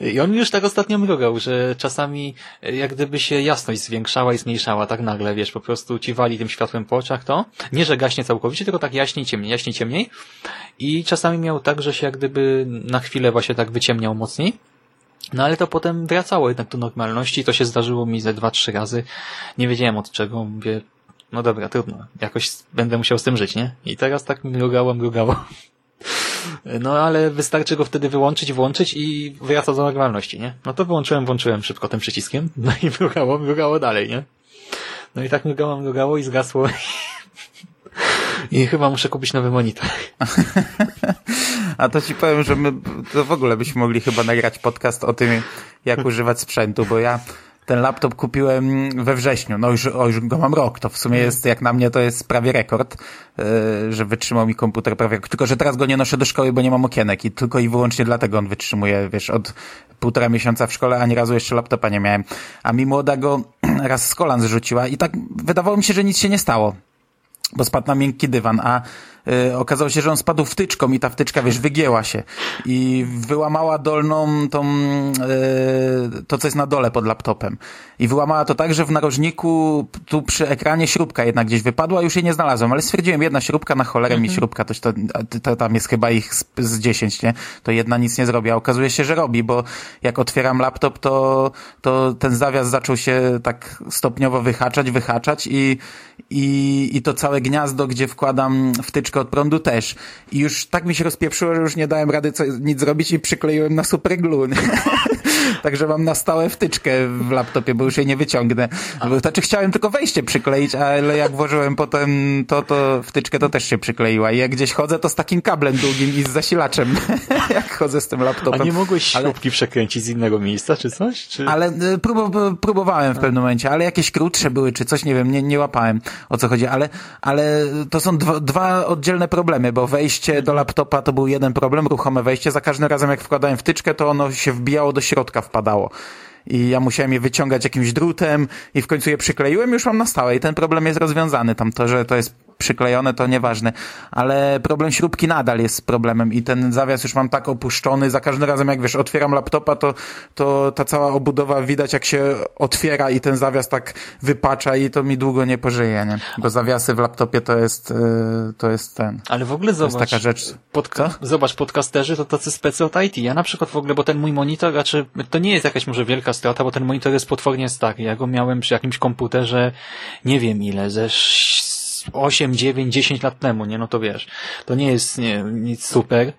I on już tak ostatnio mrugał, że czasami jak gdyby się jasność zwiększała i zmniejszała tak nagle, wiesz, po prostu ci wali tym światłem po oczach to. Nie, że gaśnie całkowicie, tylko tak jaśniej, ciemniej, jaśniej, ciemniej. I czasami miał tak, że się jak gdyby na chwilę właśnie tak wyciemniał mocniej. No ale to potem wracało jednak do normalności. To się zdarzyło mi ze dwa, trzy razy. Nie wiedziałem od czego. Mówię, no dobra, trudno. Jakoś będę musiał z tym żyć, nie? I teraz tak mrugało, mrugało. No ale wystarczy go wtedy wyłączyć, włączyć i wraca do normalności, nie? No to wyłączyłem, włączyłem szybko tym przyciskiem. No i mrugało, mrugało dalej, nie? No i tak mrugało, mrugało i zgasło. I chyba muszę kupić nowy monitor. A to ci powiem, że my to w ogóle byśmy mogli chyba nagrać podcast o tym, jak używać sprzętu, bo ja ten laptop kupiłem we wrześniu. No już, o, już go mam rok. To w sumie jest, jak na mnie, to jest prawie rekord, yy, że wytrzymał mi komputer prawie rok. Tylko, że teraz go nie noszę do szkoły, bo nie mam okienek i tylko i wyłącznie dlatego on wytrzymuje, wiesz, od półtora miesiąca w szkole, ani razu jeszcze laptopa nie miałem. A mi młoda go raz z kolan zrzuciła i tak wydawało mi się, że nic się nie stało bo spadł na miękki dywan, a okazało się, że on spadł wtyczką i ta wtyczka, wiesz, wygięła się i wyłamała dolną tą, y, to co jest na dole pod laptopem. I wyłamała to tak, że w narożniku tu przy ekranie śrubka jednak gdzieś wypadła, już jej nie znalazłem, ale stwierdziłem, jedna śrubka na cholerę mi śrubka, to, to, to tam jest chyba ich z, z 10, nie? To jedna nic nie zrobi, a okazuje się, że robi, bo jak otwieram laptop, to, to ten zawias zaczął się tak stopniowo wyhaczać, wyhaczać i, i, i to całe gniazdo, gdzie wkładam wtyczkę od prądu też. I już tak mi się rozpieprzyło, że już nie dałem rady co, nic zrobić i przykleiłem na superglue. Także mam na stałe wtyczkę w laptopie, bo już jej nie wyciągnę. Znaczy chciałem tylko wejście przykleić, ale jak włożyłem potem to, to wtyczkę to też się przykleiła. I jak gdzieś chodzę, to z takim kablem długim i z zasilaczem, jak chodzę z tym laptopem. A nie mogłeś śrubki ale... przekręcić z innego miejsca, czy coś? Czy... Ale próbu próbowałem w pewnym momencie, ale jakieś krótsze były, czy coś, nie wiem, nie, nie łapałem o co chodzi, ale, ale to są dwa, dwa oddzielne problemy, bo wejście do laptopa to był jeden problem, ruchome wejście. Za każdym razem, jak wkładałem wtyczkę, to ono się wbijało do środka, wpadało i ja musiałem je wyciągać jakimś drutem i w końcu je przykleiłem, już mam na stałe i ten problem jest rozwiązany. Tam to, że to jest przyklejone, to nieważne. Ale problem śrubki nadal jest problemem i ten zawias już mam tak opuszczony. Za każdym razem, jak wiesz, otwieram laptopa, to, to ta cała obudowa widać, jak się otwiera i ten zawias tak wypacza i to mi długo nie pożyje, nie? Bo zawiasy w laptopie to jest, to jest ten. Ale w ogóle zobacz. To jest taka rzecz. Podca zobacz, podcasterzy to tacy specy od IT. Ja na przykład w ogóle, bo ten mój monitor, znaczy, to nie jest jakaś może wielka strata, bo ten monitor jest potwornie stary. Ja go miałem przy jakimś komputerze, nie wiem ile, ze 8, 9, 10 lat temu, nie? No to wiesz, to nie jest nie, nic super.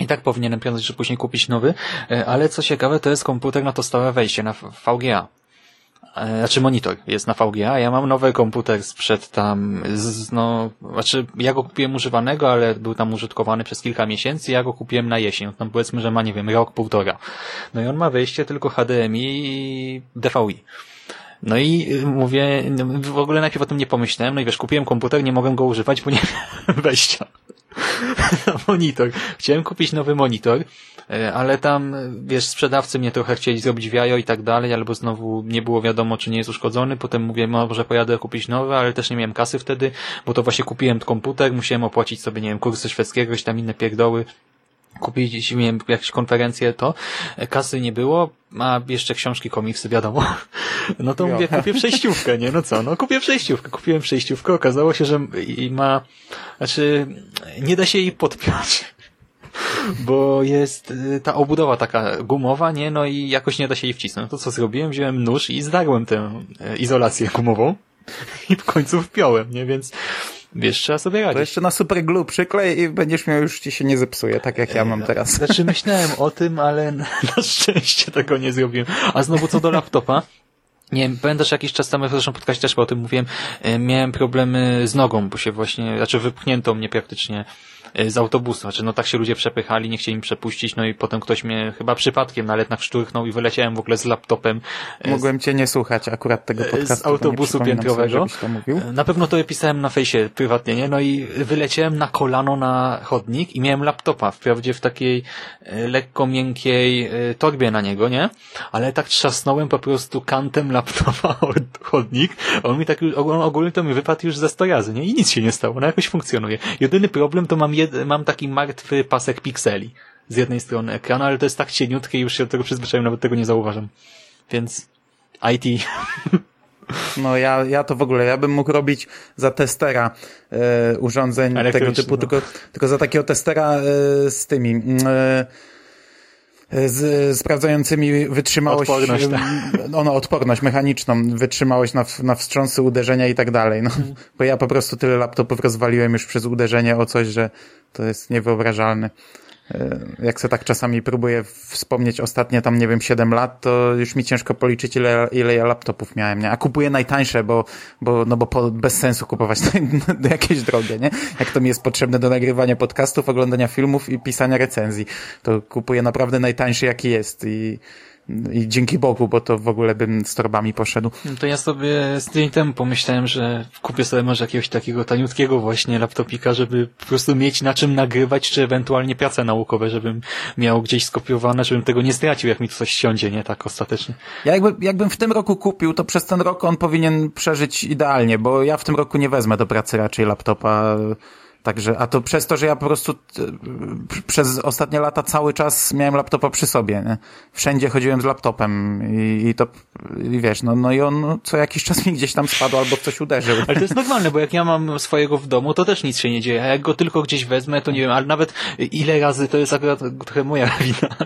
I tak powinienem prędzej czy później kupić nowy, e, ale co ciekawe, to jest komputer na to stałe wejście, na VGA. E, znaczy monitor jest na VGA, ja mam nowy komputer sprzed tam, z, no, znaczy ja go kupiłem używanego, ale był tam użytkowany przez kilka miesięcy, ja go kupiłem na jesień, tam powiedzmy, że ma, nie wiem, rok, półtora. No i on ma wejście tylko HDMI i DVI. No i y, mówię, no, w ogóle najpierw o tym nie pomyślałem, no i wiesz, kupiłem komputer, nie mogłem go używać, bo nie miałem wejścia. monitor. Chciałem kupić nowy monitor, e, ale tam, wiesz, sprzedawcy mnie trochę chcieli zrobić wiajo i tak dalej, albo znowu nie było wiadomo, czy nie jest uszkodzony, potem mówię, może pojadę kupić nowy, ale też nie miałem kasy wtedy, bo to właśnie kupiłem komputer, musiałem opłacić sobie, nie wiem, kursy szwedzkiego, tam inne pierdoły, kupić, miałem jakieś konferencje, to kasy nie było, a jeszcze książki, komiksy, wiadomo. No to mówię, kupię przejściówkę, nie? No co? No kupię przejściówkę. Kupiłem przejściówkę, okazało się, że i ma, znaczy, nie da się jej podpiąć. Bo jest y, ta obudowa taka gumowa, nie? No i jakoś nie da się jej wcisnąć. To co zrobiłem? Wziąłem nóż i zdarłem tę y, izolację gumową i w końcu wpiąłem, nie? Więc Wiesz, trzeba sobie radzić. To jeszcze na super glue przyklej i będziesz miał już ci się nie zepsuje, tak jak ja mam teraz. Znaczy myślałem o tym, ale na szczęście tego nie zrobiłem. A znowu co do laptopa, Nie, pamiętam też jakiś czas temu, zresztą podcast też o tym mówiłem, e, miałem problemy z nogą, bo się właśnie, znaczy wypchnięto mnie praktycznie e, z autobusu. Znaczy, no tak się ludzie przepychali, nie chcieli mi przepuścić, no i potem ktoś mnie chyba przypadkiem na letnach szturchnął i wyleciałem w ogóle z laptopem. e, Mogłem cię nie słuchać akurat tego podcastu. z autobusu piętrowego. Sobie. Na pewno to pisałem na fejsie prywatnie, nie? No i wyleciałem na kolano na chodnik i miałem laptopa, wprawdzie w takiej lekko miękkiej torbie na niego, nie? Ale tak trzasnąłem po prostu kantem laptopa od chodnik. On mi tak, on ogólnie to mi wypadł już ze 100 razy, nie? I nic się nie stało, no jakoś funkcjonuje. Jedyny problem to mam, jed, mam taki martwy pasek pikseli z jednej strony ekranu, ale to jest tak cieniutkie i już się do tego przyzwyczaiłem, nawet tego nie zauważam. Więc IT. No ja, ja to w ogóle, ja bym mógł robić za testera e, urządzeń tego typu, tylko, tylko za takiego testera e, z tymi e, z sprawdzającymi wytrzymałość, Odporność, tak. no, no, odporność mechaniczną, wytrzymałość na, na wstrząsy, uderzenia i tak dalej. No, Mhm. bo ja po prostu tyle laptopów rozwaliłem już przez uderzenie o coś, że to jest niewyobrażalne. E, Jak sobie tak czasami próbuję wspomnieć ostatnie tam, nie wiem, 7 lat, to już mi ciężko policzyć, ile, ile ja laptopów miałem, nie? A kupuję najtańsze, bo, bo, no bo po, bez sensu kupować jakieś drogie, nie? Jak to mi jest potrzebne do nagrywania podcastów, oglądania filmów i pisania recenzji, to kupuję naprawdę najtańszy, jaki jest i, i dzięki Bogu, bo to w ogóle bym z torbami poszedł. No to ja sobie z tydzień temu pomyślałem, że kupię sobie może jakiegoś takiego taniutkiego właśnie laptopika, żeby po prostu mieć na czym nagrywać, czy ewentualnie prace naukowe, żebym miał gdzieś skopiowane, żebym tego nie stracił, jak mi coś siądzie, nie tak ostatecznie. Ja jakby, jakbym w tym roku kupił, to przez ten rok on powinien przeżyć idealnie, bo ja w tym roku nie wezmę do pracy raczej laptopa. Także, a to przez to, że ja po prostu t- przez ostatnie lata cały czas miałem laptopa przy sobie. Nie? Wszędzie chodziłem z laptopem i, i to, i wiesz, no, no i on co jakiś czas mi gdzieś tam spadł albo coś uderzył. Ale to jest normalne, bo jak ja mam swojego w domu, to też nic się nie dzieje. A jak go tylko gdzieś wezmę, to nie wiem, ale nawet ile razy, to jest akurat trochę moja wina.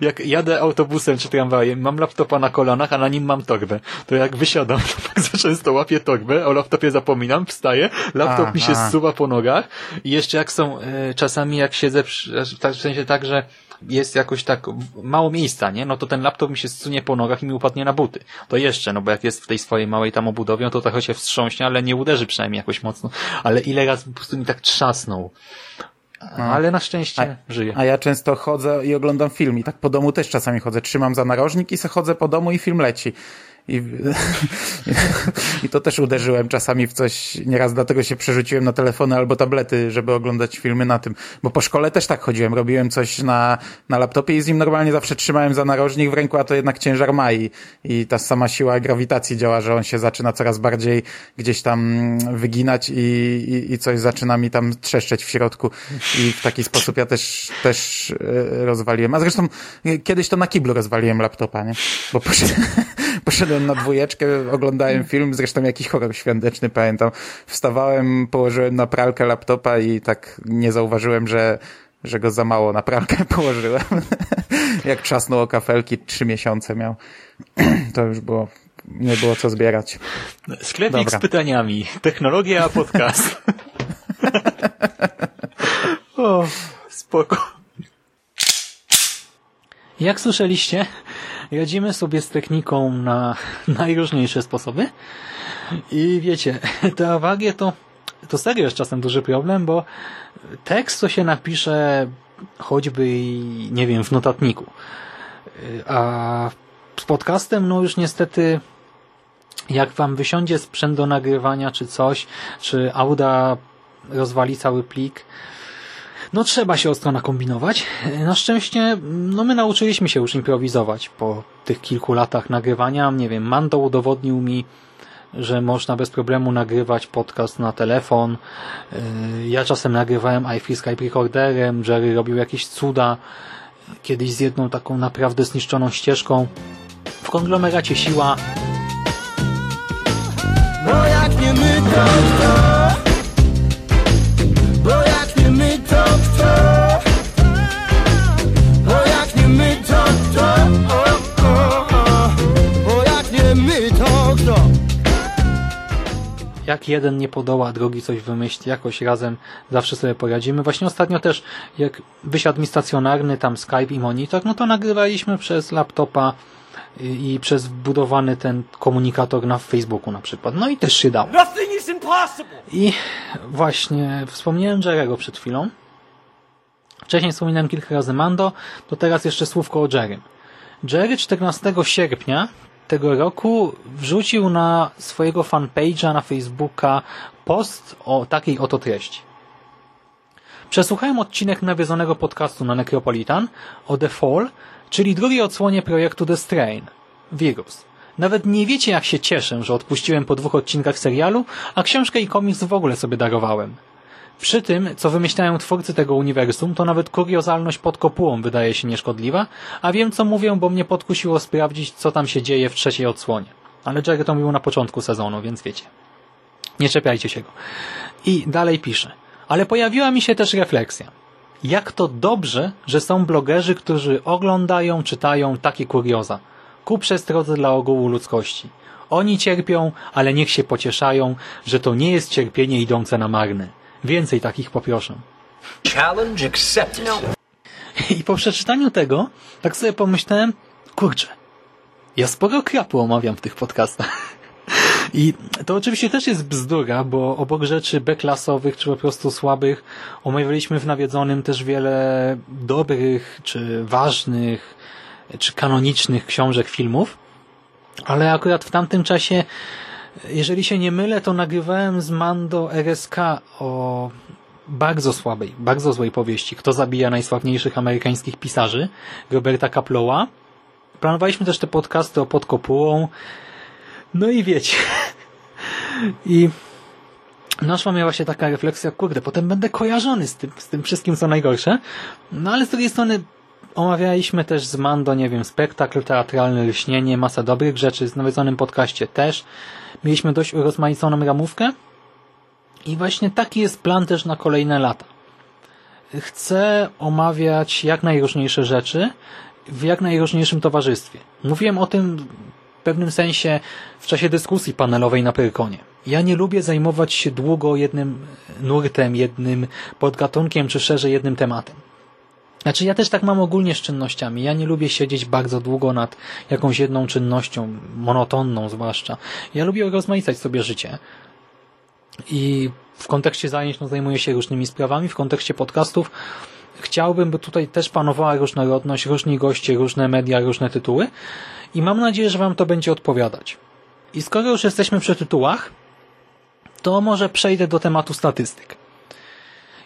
Jak jadę autobusem czy tramwajem, mam laptopa na kolanach, a na nim mam torbę. To jak wysiadam, to tak za często łapię torbę, o laptopie zapominam, wstaję, laptop A, mi się a. zsuwa po nogach i jeszcze jak są, e, czasami jak siedzę, przy, tak, w sensie tak, że jest jakoś tak mało miejsca, nie? No to ten laptop mi się zsunie po nogach i mi upadnie na buty. To jeszcze, no bo jak jest w tej swojej małej tam obudowie, no to trochę się wstrząśnie, ale nie uderzy przynajmniej jakoś mocno. Ale ile razy po prostu mi tak trzasnął. No. Ale na szczęście żyje. A ja często chodzę i oglądam film i tak po domu też czasami chodzę. Trzymam za narożnik i se chodzę po domu i film leci. I, I to też uderzyłem czasami w coś, nieraz dlatego się przerzuciłem na telefony albo tablety, żeby oglądać filmy na tym. Bo po szkole też tak chodziłem, robiłem coś na, na laptopie i z nim normalnie zawsze trzymałem za narożnik w ręku, a to jednak ciężar ma i, i ta sama siła grawitacji działa, że on się zaczyna coraz bardziej gdzieś tam wyginać i, i, i coś zaczyna mi tam trzeszczeć w środku i w taki sposób ja też, też e, rozwaliłem. A zresztą e, kiedyś to na kiblu rozwaliłem laptopa, nie? Bo poszedłem, poszedłem na dwójeczkę, oglądałem film, zresztą jakiś horror świąteczny, pamiętam. Wstawałem, położyłem na pralkę laptopa i tak nie zauważyłem, że że go za mało na pralkę położyłem. Jak trzasnął o kafelki, trzy miesiące miał. To już było, nie było co zbierać. Sklepik Dobra. z pytaniami. Technologia, podcast. o, spoko. Jak słyszeliście, radzimy sobie z techniką na najróżniejsze sposoby. I wiecie, te awarie to, to serio jest czasem duży problem, bo tekst to się napisze choćby, nie wiem, w notatniku. A z podcastem, no już niestety jak wam wysiądzie sprzęt do nagrywania czy coś, czy Auda rozwali cały plik, no trzeba się ostro nakombinować. Na szczęście, no my nauczyliśmy się już improwizować po tych kilku latach nagrywania. Nie wiem, Mando udowodnił mi, że można bez problemu nagrywać podcast na telefon. Yy, Ja czasem nagrywałem iFree Skype Recorderem, Jerry robił jakieś cuda. Kiedyś z jedną taką naprawdę zniszczoną ścieżką. W konglomeracie siła Bo jak nie my to kto? Jak jeden nie podoła, drugi coś wymyśli, jakoś razem zawsze sobie poradzimy. Właśnie ostatnio też, jak wysiadł mi stacjonarny tam Skype i monitor, no to nagrywaliśmy przez laptopa i, przez wbudowany ten komunikator na Facebooku na przykład. No i też się dało. Nothing is impossible! I właśnie wspomniałem Jerego przed chwilą. Wcześniej wspominałem kilka razy Mando, to teraz jeszcze słówko o Jerrym. Jerry 14 sierpnia tego roku wrzucił na swojego fanpage'a na Facebooka post o takiej oto treści. Przesłuchałem odcinek nawiedzonego podcastu na Necropolitan o The Fall, czyli drugiej odsłonie projektu The Strain. Wirus. Nawet nie wiecie jak się cieszę, że odpuściłem po dwóch odcinkach serialu, a książkę i komiks w ogóle sobie darowałem. Przy tym, co wymyślają twórcy tego uniwersum, to nawet kuriozalność pod kopułą wydaje się nieszkodliwa, a wiem co mówię, bo mnie podkusiło sprawdzić, co tam się dzieje w trzeciej odsłonie. Ale Jerry to mówił na początku sezonu, więc wiecie. Nie czepiajcie się go. I dalej pisze. Ale pojawiła mi się też refleksja. Jak to dobrze, że są blogerzy, którzy oglądają, czytają takie kurioza. Ku przestrodze dla ogółu ludzkości. Oni cierpią, ale niech się pocieszają, że to nie jest cierpienie idące na marne. Więcej takich poproszę. Challenge accepted. I po przeczytaniu tego, tak sobie pomyślałem, kurczę, ja sporo krapu omawiam w tych podcastach. I to oczywiście też jest bzdura, bo obok rzeczy B-klasowych, czy po prostu słabych, omawialiśmy w Nawiedzonym też wiele dobrych, czy ważnych, czy kanonicznych książek, filmów. Ale akurat w tamtym czasie, jeżeli się nie mylę, to nagrywałem z Mando RSK o bardzo słabej, bardzo złej powieści Kto zabija najsławniejszych amerykańskich pisarzy Roberta Kaplowa. Planowaliśmy też te podcasty o Pod Kopułą. No i wiecie. I naszła mnie właśnie taka refleksja, kurde, potem będę kojarzony z tym, z tym wszystkim, co najgorsze. No ale z drugiej strony omawialiśmy też z Mando, nie wiem, spektakl teatralny, lśnienie, masa dobrych rzeczy, z nawiedzonym podcaście też. Mieliśmy dość urozmaiconą ramówkę. I właśnie taki jest plan też na kolejne lata. Chcę omawiać jak najróżniejsze rzeczy w jak najróżniejszym towarzystwie. Mówiłem o tym w pewnym sensie w czasie dyskusji panelowej na Pyrkonie. Ja nie lubię zajmować się długo jednym nurtem, jednym podgatunkiem, czy szerzej jednym tematem. Znaczy ja też tak mam ogólnie z czynnościami. Ja nie lubię siedzieć bardzo długo nad jakąś jedną czynnością, monotonną zwłaszcza. Ja lubię rozmaicać sobie życie. I w kontekście zajęć no, zajmuję się różnymi sprawami, w kontekście podcastów chciałbym, by tutaj też panowała różnorodność, różni goście, różne media, różne tytuły i mam nadzieję, że Wam to będzie odpowiadać. I skoro już jesteśmy przy tytułach, to może przejdę do tematu statystyk.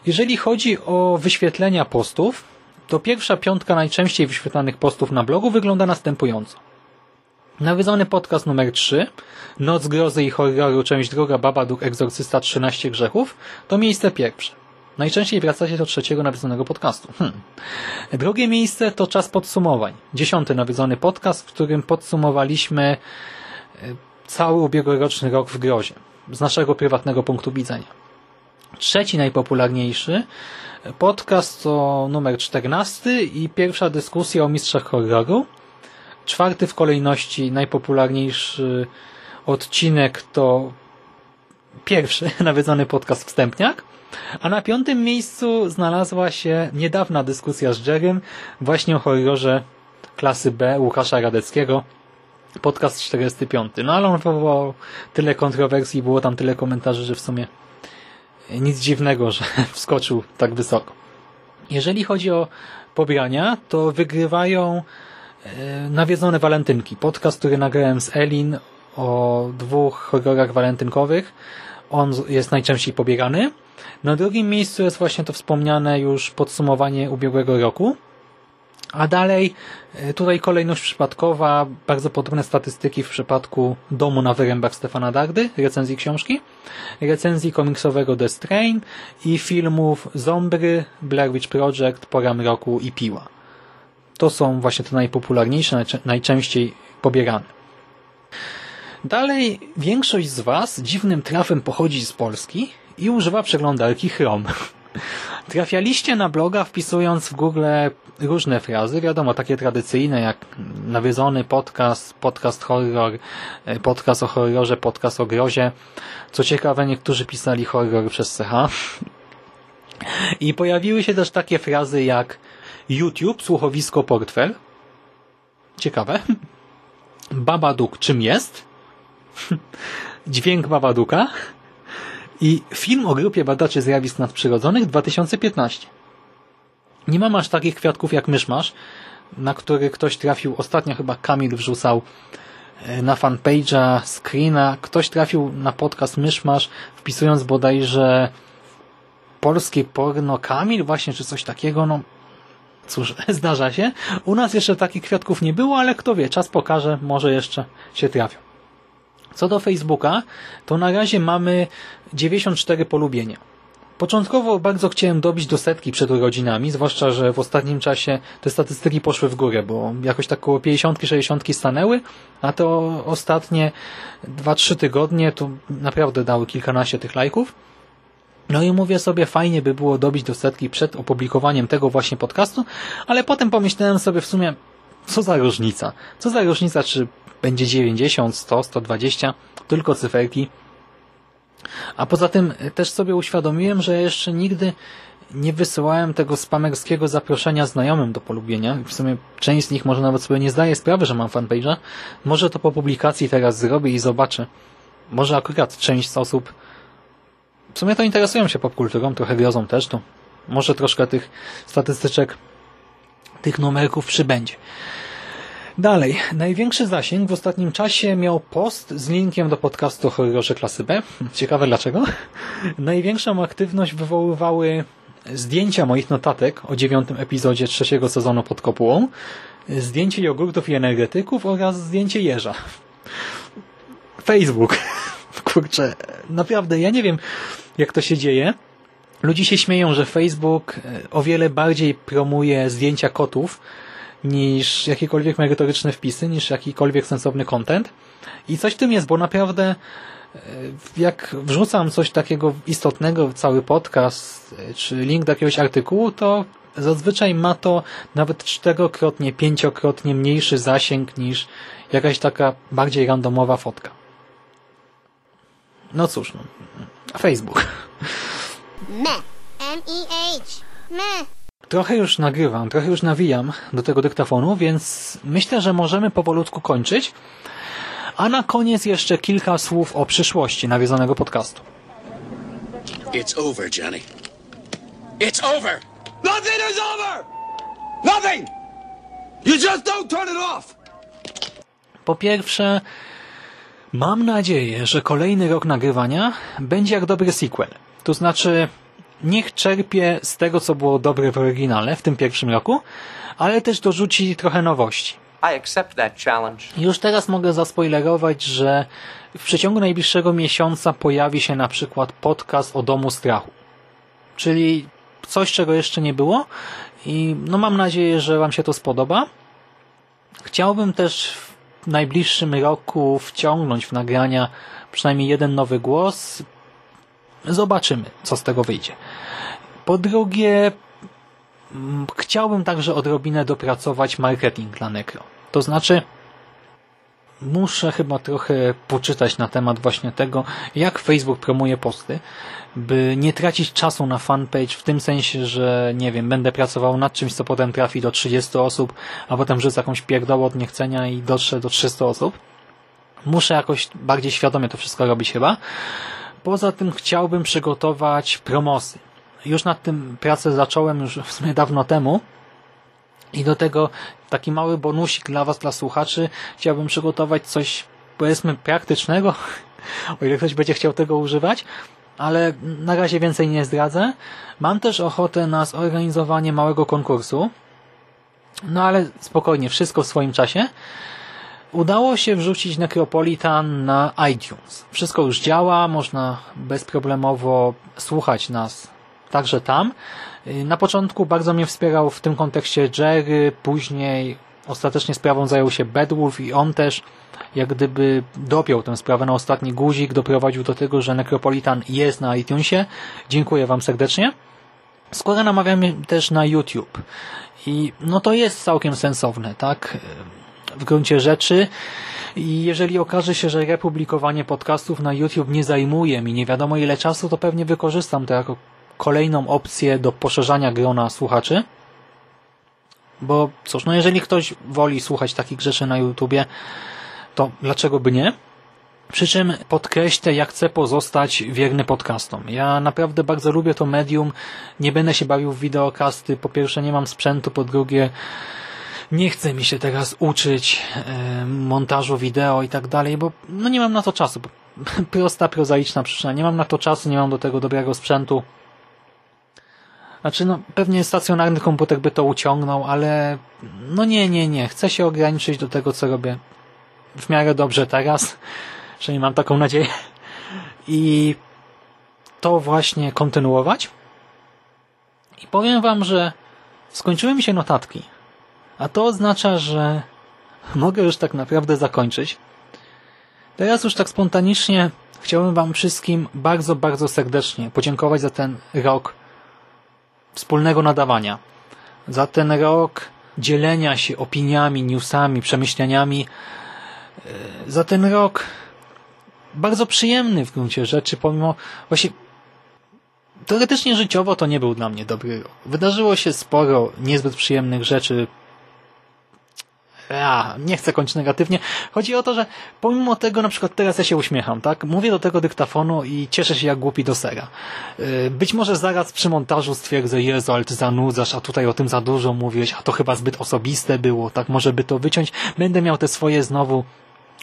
Jeżeli chodzi o wyświetlenia postów, to pierwsza piątka najczęściej wyświetlanych postów na blogu wygląda następująco. Nawiedzony podcast numer 3, Noc grozy i horroru, część druga, Babadook, Egzorcysta, 13 grzechów, to miejsce pierwsze. Najczęściej wracacie do trzeciego nawiedzonego podcastu. Hmm. Drugie miejsce to Czas Podsumowań. Dziesiąty nawiedzony podcast, w którym podsumowaliśmy e, cały ubiegłoroczny rok w grozie. Z naszego prywatnego punktu widzenia. Trzeci najpopularniejszy podcast to numer 14 i pierwsza dyskusja o mistrzach horroru. Czwarty w kolejności najpopularniejszy odcinek to pierwszy nawiedzony podcast Wstępniak. A na piątym miejscu znalazła się niedawna dyskusja z Jerrym właśnie o horrorze klasy B Łukasza Radeckiego. Podcast 45. No ale on wywołał tyle kontrowersji, było tam tyle komentarzy, że w sumie nic dziwnego, że wskoczył tak wysoko. Jeżeli chodzi o pobrania, to wygrywają Nawiedzone Walentynki. Podcast, który nagrałem z Elin o dwóch horrorach walentynkowych. On jest najczęściej pobiegany. Na drugim miejscu jest właśnie to wspomniane już podsumowanie ubiegłego roku. A dalej tutaj kolejność przypadkowa, bardzo podobne statystyki w przypadku Domu na wyrębach Stefana Dardy, recenzji książki, recenzji komiksowego The Strain i filmów Zombry, Blair Witch Project, Pora Mroku i Piła. To są właśnie te najpopularniejsze, najczęściej pobierane. Dalej, większość z Was dziwnym trafem pochodzi z Polski i używa przeglądarki Chrome. Trafialiście na bloga wpisując w Google różne frazy, wiadomo, takie tradycyjne jak nawiedzony podcast, podcast horror, podcast o horrorze, podcast o grozie. Co ciekawe, niektórzy pisali horror przez CH. I pojawiły się też takie frazy jak YouTube, słuchowisko, portfel. Ciekawe. Babadook czym jest, dźwięk Babaduka i film o grupie badaczy zjawisk nadprzyrodzonych 2015. Nie mam aż takich kwiatków jak myszmasz, na który ktoś trafił, ostatnio chyba Kamil wrzucał e, na fanpage'a screena, ktoś trafił na podcast Myszmasz, wpisując bodajże polskie porno Kamil właśnie, czy coś takiego, no cóż, zdarza się. U nas jeszcze takich kwiatków nie było, ale kto wie, czas pokaże, może jeszcze się trafią. Co do Facebooka, to na razie mamy 94 polubienia. Początkowo bardzo chciałem dobić do setki przed urodzinami, zwłaszcza, że w ostatnim czasie te statystyki poszły w górę, bo jakoś tak około 50-60 stanęły, a to ostatnie 2-3 tygodnie to naprawdę dały kilkanaście tych lajków. No i mówię sobie, fajnie by było dobić do setki przed opublikowaniem tego właśnie podcastu, ale potem pomyślałem sobie w sumie, co za różnica? Co za różnica, czy będzie 90, 100, 120, tylko cyferki. A poza tym też sobie uświadomiłem, że jeszcze nigdy nie wysyłałem tego spamerskiego zaproszenia znajomym do polubienia. W sumie część z nich może nawet sobie nie zdaje sprawy, że mam fanpage'a. Może to po publikacji teraz zrobię i zobaczę. Może akurat część z osób w sumie to interesują się popkulturą, trochę grozą też, to może troszkę tych statystyczek, tych numerków przybędzie. Dalej, największy zasięg w ostatnim czasie miał post z linkiem do podcastu horrorze klasy B. Ciekawe dlaczego. Największą aktywność wywoływały zdjęcia moich notatek o dziewiątym epizodzie trzeciego sezonu pod kopułą, zdjęcie jogurtów i energetyków oraz zdjęcie jeża. Facebook. Kurczę, naprawdę, ja nie wiem, jak to się dzieje. Ludzie się śmieją, że Facebook o wiele bardziej promuje zdjęcia kotów niż jakiekolwiek merytoryczne wpisy, niż jakikolwiek sensowny content. I coś w tym jest, bo naprawdę jak wrzucam coś takiego istotnego cały podcast, czy link do jakiegoś artykułu, to zazwyczaj ma to nawet czterokrotnie, pięciokrotnie mniejszy zasięg niż jakaś taka bardziej randomowa fotka. No cóż, no. Facebook. Me. M-E-H. Me. Trochę już nagrywam, trochę już nawijam do tego dyktafonu, więc myślę, że możemy powolutku kończyć. A na koniec jeszcze kilka słów o przyszłości nawiedzonego podcastu. It's over, Johnny. It's over! Nothing is over! Nothing! You just don't turn it off! Po pierwsze, mam nadzieję, że kolejny rok nagrywania będzie jak dobry sequel. To znaczy, niech czerpie z tego, co było dobre w oryginale w tym pierwszym roku, ale też dorzuci trochę nowości. Już teraz mogę zaspoilerować, że w przeciągu najbliższego miesiąca pojawi się na przykład podcast o Domu Strachu. Czyli coś, czego jeszcze nie było i no mam nadzieję, że Wam się to spodoba. Chciałbym też w najbliższym roku wciągnąć w nagrania przynajmniej jeden nowy głos. Zobaczymy, co z tego wyjdzie. Po drugie, chciałbym także odrobinę dopracować marketing dla Necro. To znaczy, muszę chyba trochę poczytać na temat właśnie tego, jak Facebook promuje posty, by nie tracić czasu na fanpage w tym sensie, że nie wiem, będę pracował nad czymś, co potem trafi do 30 osób, a potem rzucę jakąś pierdołę od niechcenia i dotrze do 300 osób. Muszę jakoś bardziej świadomie to wszystko robić chyba. Poza tym chciałbym przygotować promosy. Już nad tym pracę zacząłem już w sumie dawno temu, i do tego taki mały bonusik dla Was, dla słuchaczy. Chciałbym przygotować coś, powiedzmy, praktycznego, o ile ktoś będzie chciał tego używać, ale na razie więcej nie zdradzę. Mam też ochotę na zorganizowanie małego konkursu, no ale spokojnie, wszystko w swoim czasie. Udało się wrzucić Necropolitan na iTunes. Wszystko już działa, można bezproblemowo słuchać nas także tam. Na początku bardzo mnie wspierał w tym kontekście Jerry, później ostatecznie sprawą zajął się Bedwolf i on też jak gdyby dopiął tę sprawę na ostatni guzik, doprowadził do tego, że Necropolitan jest na iTunesie. Dziękuję Wam serdecznie. Skoro namawiamy też na YouTube i no to jest całkiem sensowne, tak? W gruncie rzeczy i jeżeli okaże się, że republikowanie podcastów na YouTube nie zajmuje mi nie wiadomo ile czasu, to pewnie wykorzystam to jako kolejną opcję do poszerzania grona słuchaczy. Bo cóż, no jeżeli ktoś woli słuchać takich rzeczy na YouTubie, to dlaczego by nie? Przy czym podkreślę, jak chcę pozostać wierny podcastom. Ja naprawdę bardzo lubię to medium. Nie będę się bawił w wideokasty. Po pierwsze, nie mam sprzętu, po drugie, nie chce mi się teraz uczyć e, montażu wideo i tak dalej, bo no nie mam na to czasu. Prosta, prozaiczna przyczyna. Nie mam na to czasu, nie mam do tego dobrego sprzętu. Znaczy, no, pewnie stacjonarny komputer by to uciągnął, ale no nie, nie, nie. Chcę się ograniczyć do tego, co robię w miarę dobrze teraz. Przynajmniej mam taką nadzieję. I to właśnie kontynuować. I powiem wam, że skończyły mi się notatki. A to oznacza, że mogę już tak naprawdę zakończyć. Teraz już tak spontanicznie chciałbym wam wszystkim bardzo, bardzo serdecznie podziękować za ten rok wspólnego nadawania. Za ten rok dzielenia się opiniami, newsami, przemyśleniami. Za ten rok bardzo przyjemny w gruncie rzeczy, pomimo właśnie teoretycznie życiowo to nie był dla mnie dobry rok. Wydarzyło się sporo niezbyt przyjemnych rzeczy. Ja, nie chcę kończyć negatywnie. Chodzi o to, że pomimo tego, na przykład teraz ja się uśmiecham, tak? Mówię do tego dyktafonu i cieszę się jak głupi do sera. Być może zaraz przy montażu stwierdzę, Jezu, ale ty zanudzasz, a tutaj o tym za dużo mówiłeś, a to chyba zbyt osobiste było, tak? Może by to wyciąć. Będę miał te swoje znowu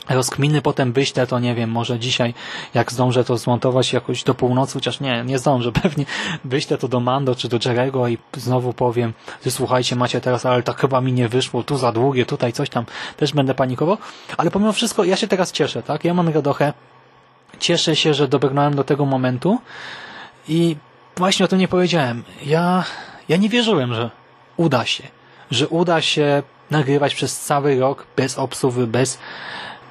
rozkminy potem wyślę, to nie wiem, może dzisiaj jak zdążę to zmontować jakoś do północy, chociaż nie, nie zdążę, pewnie wyślę to do Mando czy do Jerego i znowu powiem, że słuchajcie, macie teraz, ale tak chyba mi nie wyszło, tu za długie, tutaj coś tam, też będę panikował, ale pomimo wszystko ja się teraz cieszę, tak, ja mam radochę, cieszę się, że dobrnąłem do tego momentu i właśnie o tym nie powiedziałem, ja, ja nie wierzyłem, że uda się, że uda się nagrywać przez cały rok bez obsuwy, bez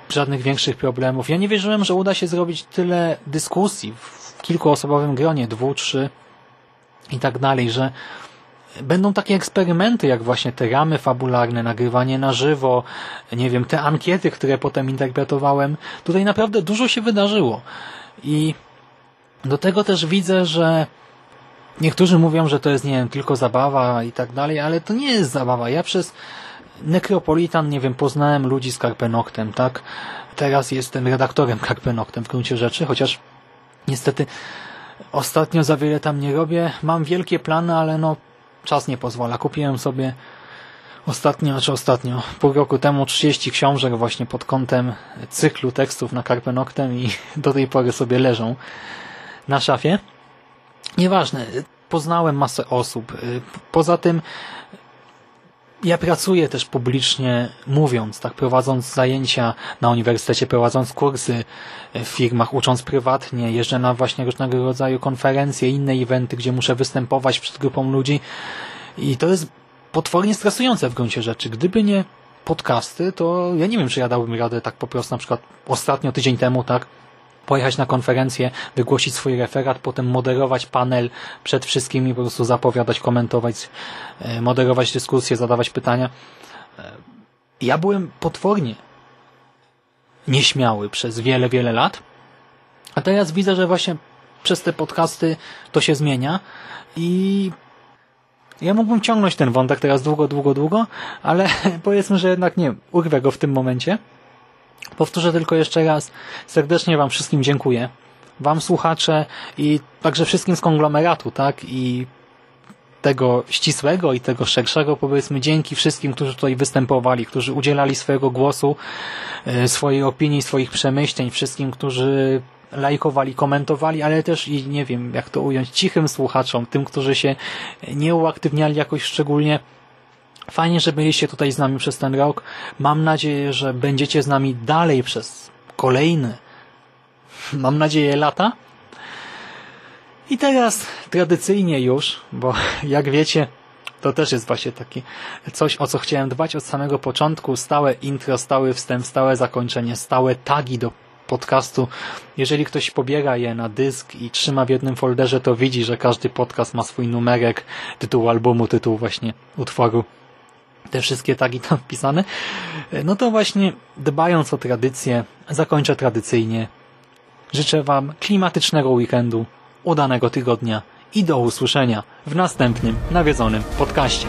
żadnych większych problemów. Ja nie wierzyłem, że uda się zrobić tyle dyskusji w kilkuosobowym gronie, dwu, trzy i tak dalej, że będą takie eksperymenty, jak właśnie te ramy fabularne, nagrywanie na żywo, nie wiem, te ankiety, które potem interpretowałem. Tutaj naprawdę dużo się wydarzyło. I do tego też widzę, że niektórzy mówią, że to jest, nie wiem, tylko zabawa i tak dalej, ale to nie jest zabawa. Ja przez Necropolitan, nie wiem, poznałem ludzi z Karpenoktem, tak? Teraz jestem redaktorem Karpenoktem w gruncie rzeczy, chociaż niestety ostatnio za wiele tam nie robię. Mam wielkie plany, ale no czas nie pozwala. Kupiłem sobie ostatnio, czy ostatnio, pół roku temu 30 książek właśnie pod kątem cyklu tekstów na Karpenoktem i do tej pory sobie leżą na szafie. Nieważne, poznałem masę osób. Poza tym ja pracuję też publicznie mówiąc, tak, prowadząc zajęcia na uniwersytecie, prowadząc kursy w firmach, ucząc prywatnie, jeżdżę na właśnie różnego rodzaju konferencje, inne eventy, gdzie muszę występować przed grupą ludzi i to jest potwornie stresujące w gruncie rzeczy. Gdyby nie podcasty, to ja nie wiem, czy ja dałbym radę tak po prostu, na przykład ostatnio, tydzień temu, tak, pojechać na konferencję, wygłosić swój referat, potem moderować panel przed wszystkimi, po prostu zapowiadać, komentować, moderować dyskusje, zadawać pytania. Ja byłem potwornie nieśmiały przez wiele, wiele lat, a teraz widzę, że właśnie przez te podcasty to się zmienia i ja mógłbym ciągnąć ten wątek teraz długo, długo, długo, ale powiedzmy, że jednak nie, urwę go w tym momencie. Powtórzę tylko jeszcze raz, serdecznie Wam wszystkim dziękuję. Wam słuchacze i także wszystkim z konglomeratu, tak? I tego ścisłego i tego szerszego, powiedzmy, dzięki wszystkim, którzy tutaj występowali, którzy udzielali swojego głosu, swojej opinii, swoich przemyśleń, wszystkim, którzy lajkowali, komentowali, ale też i nie wiem, jak to ująć, cichym słuchaczom, tym, którzy się nie uaktywniali jakoś szczególnie. Fajnie, że byliście tutaj z nami przez ten rok. Mam nadzieję, że będziecie z nami dalej przez kolejne, mam nadzieję, lata. I teraz tradycyjnie już, bo jak wiecie, to też jest właśnie taki coś, o co chciałem dbać od samego początku. Stałe intro, stały wstęp, stałe zakończenie, stałe tagi do podcastu. Jeżeli ktoś pobiera je na dysk i trzyma w jednym folderze, to widzi, że każdy podcast ma swój numerek, tytuł albumu, tytuł właśnie utworu te wszystkie tagi tam wpisane, no to właśnie dbając o tradycję, zakończę tradycyjnie. Życzę Wam klimatycznego weekendu, udanego tygodnia i do usłyszenia w następnym nawiedzonym podcaście.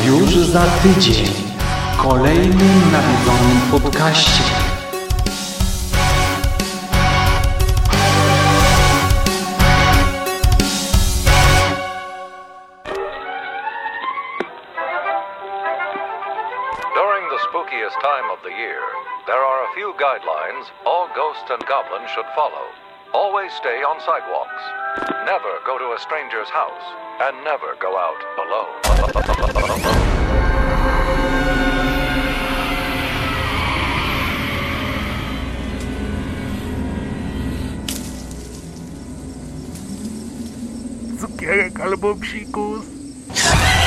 Już za tydzień kolejnym nawiedzonym podcaście. During the spookiest time of the year, there are a few guidelines all ghosts and goblins should follow. Always stay on sidewalks. Never go to a stranger's house. And never go out alone. Cukierek albo psikus.